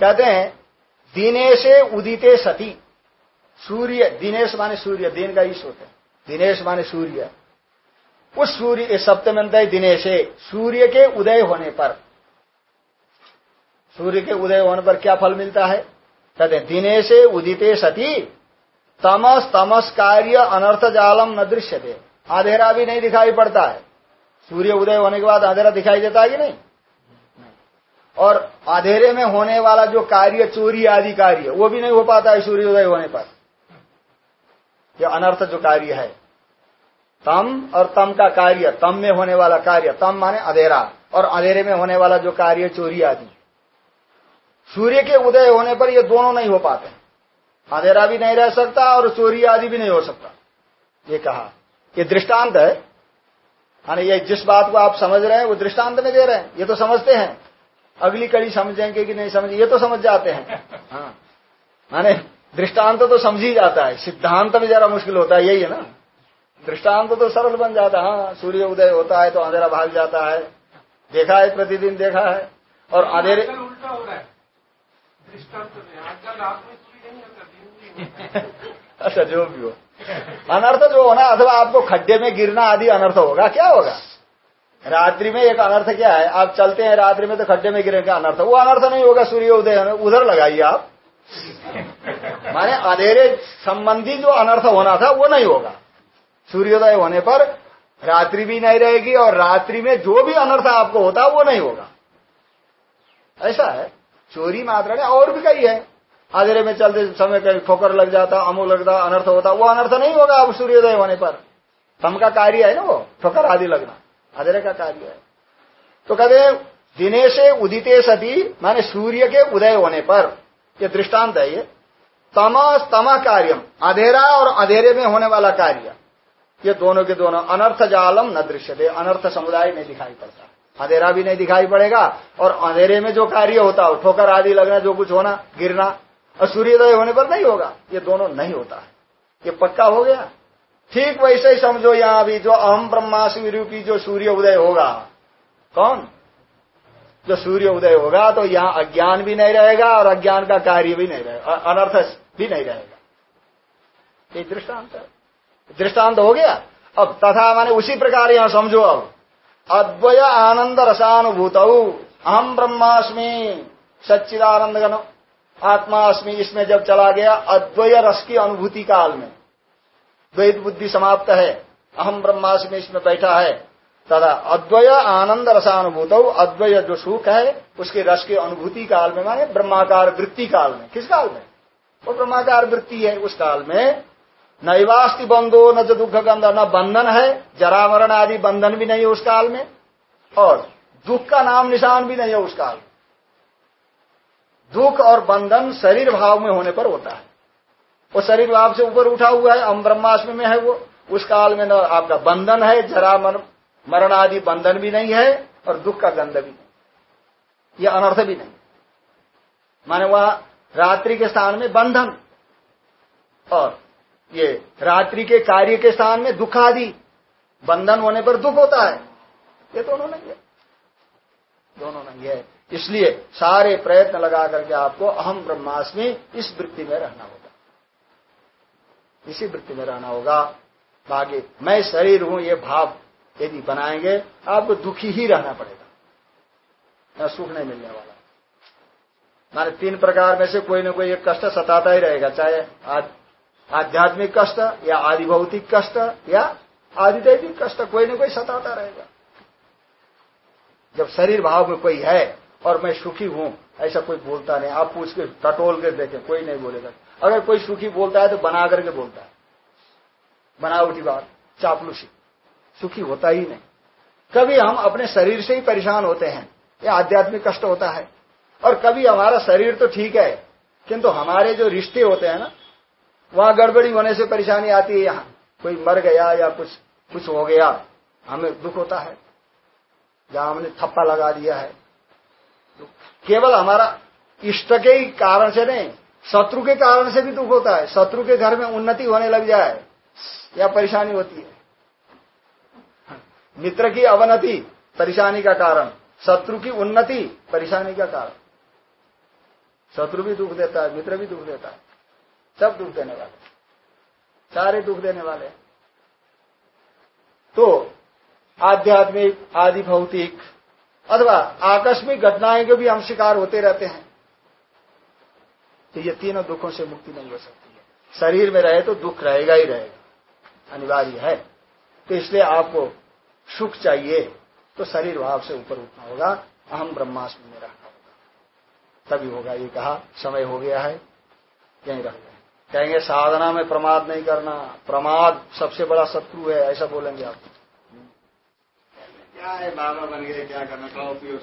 कहते हैं, दिनेशे उदिते सती। सूर्य, दिनेश माने सूर्य, दिन का ईश होते हैं। दिनेश माने सूर्य। उस सूर्य सप्तमंत दिने से सूर्य के उदय होने पर। सूर्य के उदय होने पर क्या फल मिलता है? कहते दिने से उदिते सती, तमस तमस कार्य अनर्थ जालम न दृश्य दे अंधेरा भी नहीं दिखाई पड़ता है। सूर्य उदय होने के बाद अंधेरा दिखाई देता है कि नहीं? और अंधेरे में होने वाला जो कार्य, चोरी आदि कार्य, वो भी नहीं हो पाता है सूर्योदय होने पर। यह अनर्थ जो कार्य है। तम और तम का कार्य, तम में होने वाला कार्य, तम माने अंधेरा और अंधेरे में होने वाला जो कार्य, चोरी आदि। सूर्य के उदय होने पर ये दोनों नहीं हो पाते अंधेरा भी नहीं रह सकता और चोरी आदि भी नहीं हो सकता। ये कहा। ये दृष्टांत है। माने ये जिस बात को आप समझ रहे हैं, वो दृष्टांत में दे रहे हैं। ये तो समझते हैं। अगली कड़ी समझेंगे कि नहीं समझ ये तो समझ जाते हैं। हाँ। माने दृष्टांत तो समझ ही जाता है। सिद्धांत में जरा मुश्किल होता है यही है ना। दृष्टांत तो सरल बन जाता है हाँ सूर्य उदय होता है तो अंधेरा भाग जाता है। देखा है प्रतिदिन देखा है। और अंधेरे
उल्टा हो रहा है। दृष्टांत में आजकल रात में सूर्य नहीं होता दिन भी
अच्छा जो भी हो। अनर्थ जो होना अथवा आपको खड्डे में गिरना आदि अनर्थ होगा क्या होगा? रात्रि में एक अनर्थ क्या है? आप चलते हैं रात्रि में तो खड्डे में गिरेंगे अनर्थ वो अनर्थ नहीं होगा सूर्य उदय उधर लगाइए आप। माने अंधेरे संबंधी जो अनर्थ होना था, वो नहीं होगा। सूर्योदय होने पर रात्रि भी नहीं रहेगी और रात्रि में जो भी अनर्थ आपको होता, वो नहीं होगा। ऐसा है। चोरी मात्रा ने और भी कई है। अंधेरे में चलते समय कहीं ठोकर लग जाता अमू लगता, अनर्थ होता, वो अनर्थ नहीं होगा अब सूर्योदय होने पर। तम का कार्य है ना वो, ठोकर आदि लगना। अंधेरे का कार्य है। तो कहते दिने से उदिते सती, माने सूर्य के उदय होने पर। ये दृष्टांत है ये। तम तम कार्यम अंधेरा और अंधेरे में होने वाला कार्य। ये दोनों के दोनों अनर्थ जालम न दृश्य दे अनर्थ समुदाय नहीं दिखाई पड़ता। अंधेरा भी नहीं दिखाई पड़ेगा और अंधेरे में जो कार्य होता हो ठोकर आदि लगना, जो कुछ होना, गिरना और सूर्योदय होने पर नहीं होगा। ये दोनों नहीं होता है। ये पक्का हो गया। ठीक वैसे ही समझो यहाँ अभी जो अहम ब्रह्मास्मि रूपी जो सूर्य उदय होगा। कौन? जो सूर्य उदय होगा तो यहाँ अज्ञान भी नहीं रहेगा और अज्ञान का कार्य भी नहीं रहेगा अनर्थ भी नहीं रहेगा। ये दृष्टांत है। दृष्टांत हो गया। अब तथा माने उसी प्रकार यहाँ समझो अब। अद्वय आनंद रसानुभूत। अहम ब्रह्मास्मि। सच्चिदानंद गण। आत्मास्मि इसमें जब चला गया, अद्वय रस की अनुभूति काल में। द्वैत बुद्धि समाप्त है। अहम ब्रह्मास्मि इसमें बैठा है। तथा अद्वय आनंद रसानुभूत अद्वय जो सुख है, उसके रस के अनुभूति काल में माने ब्रह्माकार वृत्ति काल में। किस काल में? वो ब्रह्माकार वृत्ति है उस काल में। नैवास्ति बंधो, न जो दुख गंध, न बंधन है जरा मरण आदि बंधन भी नहीं है उस काल में, और दुख का नाम निशान भी नहीं है उस काल दुख और बंधन शरीर भाव में होने पर होता है। वो शरीर भाव से ऊपर उठा हुआ है अम ब्रह्मास्म में है वो। उस काल में न आपका बंधन है जरा मरण आदि बंधन भी नहीं है और दुख का गंध भी नहीं। यह अनर्थ भी नहीं। माने वह रात्रि के स्थान में बंधन और ये रात्रि के कार्य के स्थान में दुख आदि बंधन होने पर दुख होता है। ये दोनों नहीं है। दोनों नहीं है। इसलिए सारे प्रयत्न लगा करके आपको अहम ब्रह्मास्मि इस वृत्ति में रहना होगा। इसी वृत्ति में रहना होगा। बाकी मैं शरीर हूँ, ये भाव यदि बनाएँगे आपको दुखी ही रहना पड़ेगा। न सुख नहीं मिलने वाला। माने तीन प्रकार में से कोई ना कोई एक कष्ट सताता ही रहेगा, चाहे आध्यात्मिक कष्ट या आदि भौतिक कष्ट या आदिदैविक कष्ट, कोई न कोई सताता रहेगा। जब शरीर भाव में कोई है और मैं सुखी हूँ, ऐसा कोई बोलता नहीं। आप पूछ के टटोल के देखें, कोई नहीं बोलेगा। अगर कोई सुखी बोलता है तो बना करके बोलता है। बनावटी बात, चापलूसी। सुखी होता ही नहीं। कभी हम अपने शरीर से ही परेशान होते हैं, या आध्यात्मिक कष्ट होता है। और कभी हमारा शरीर तो ठीक है, किंतु हमारे जो रिश्ते होते हैं ना, वहाँ गड़बड़ी होने से परेशानी आती है यहाँ। कोई मर गया या कुछ कुछ हो गया, हमें दुख होता है। जहाँ हमने थप्पा लगा दिया है। तो केवल हमारा इष्ट के ही कारण से नहीं, शत्रु के कारण से भी दुख होता है। शत्रु के घर में उन्नति होने लग जाए, या परेशानी होती है। मित्र की अवनति, परेशानी का कारण। शत्रु की उन्नति, परेशानी का कारण। शत्रु भी दुख देता है, मित्र भी दुख देता है। सब दुख देने वाले। सारे दुख देने वाले। तो आध्यात्मिक आदि भौतिक अथवा आकस्मिक घटनाएँ के भी हम शिकार होते रहते हैं। तो ये तीनों दुखों से मुक्ति नहीं हो सकती है। शरीर में रहे तो दुख रहेगा ही रहेगा। अनिवार्य है। तो इसलिए आपको सुख चाहिए तो शरीर भाव से ऊपर उठना होगा, अहम ब्रह्मास्म में रहना होगा। तभी होगा ये कहा, समय हो गया है, यही रह गए। कहेंगे, साधना में प्रमाद नहीं करना, प्रमाद सबसे बड़ा शत्रु है, ऐसा बोलेंगे आप। क्या है, बाबा बन गए, क्या करना, खाओ, पियो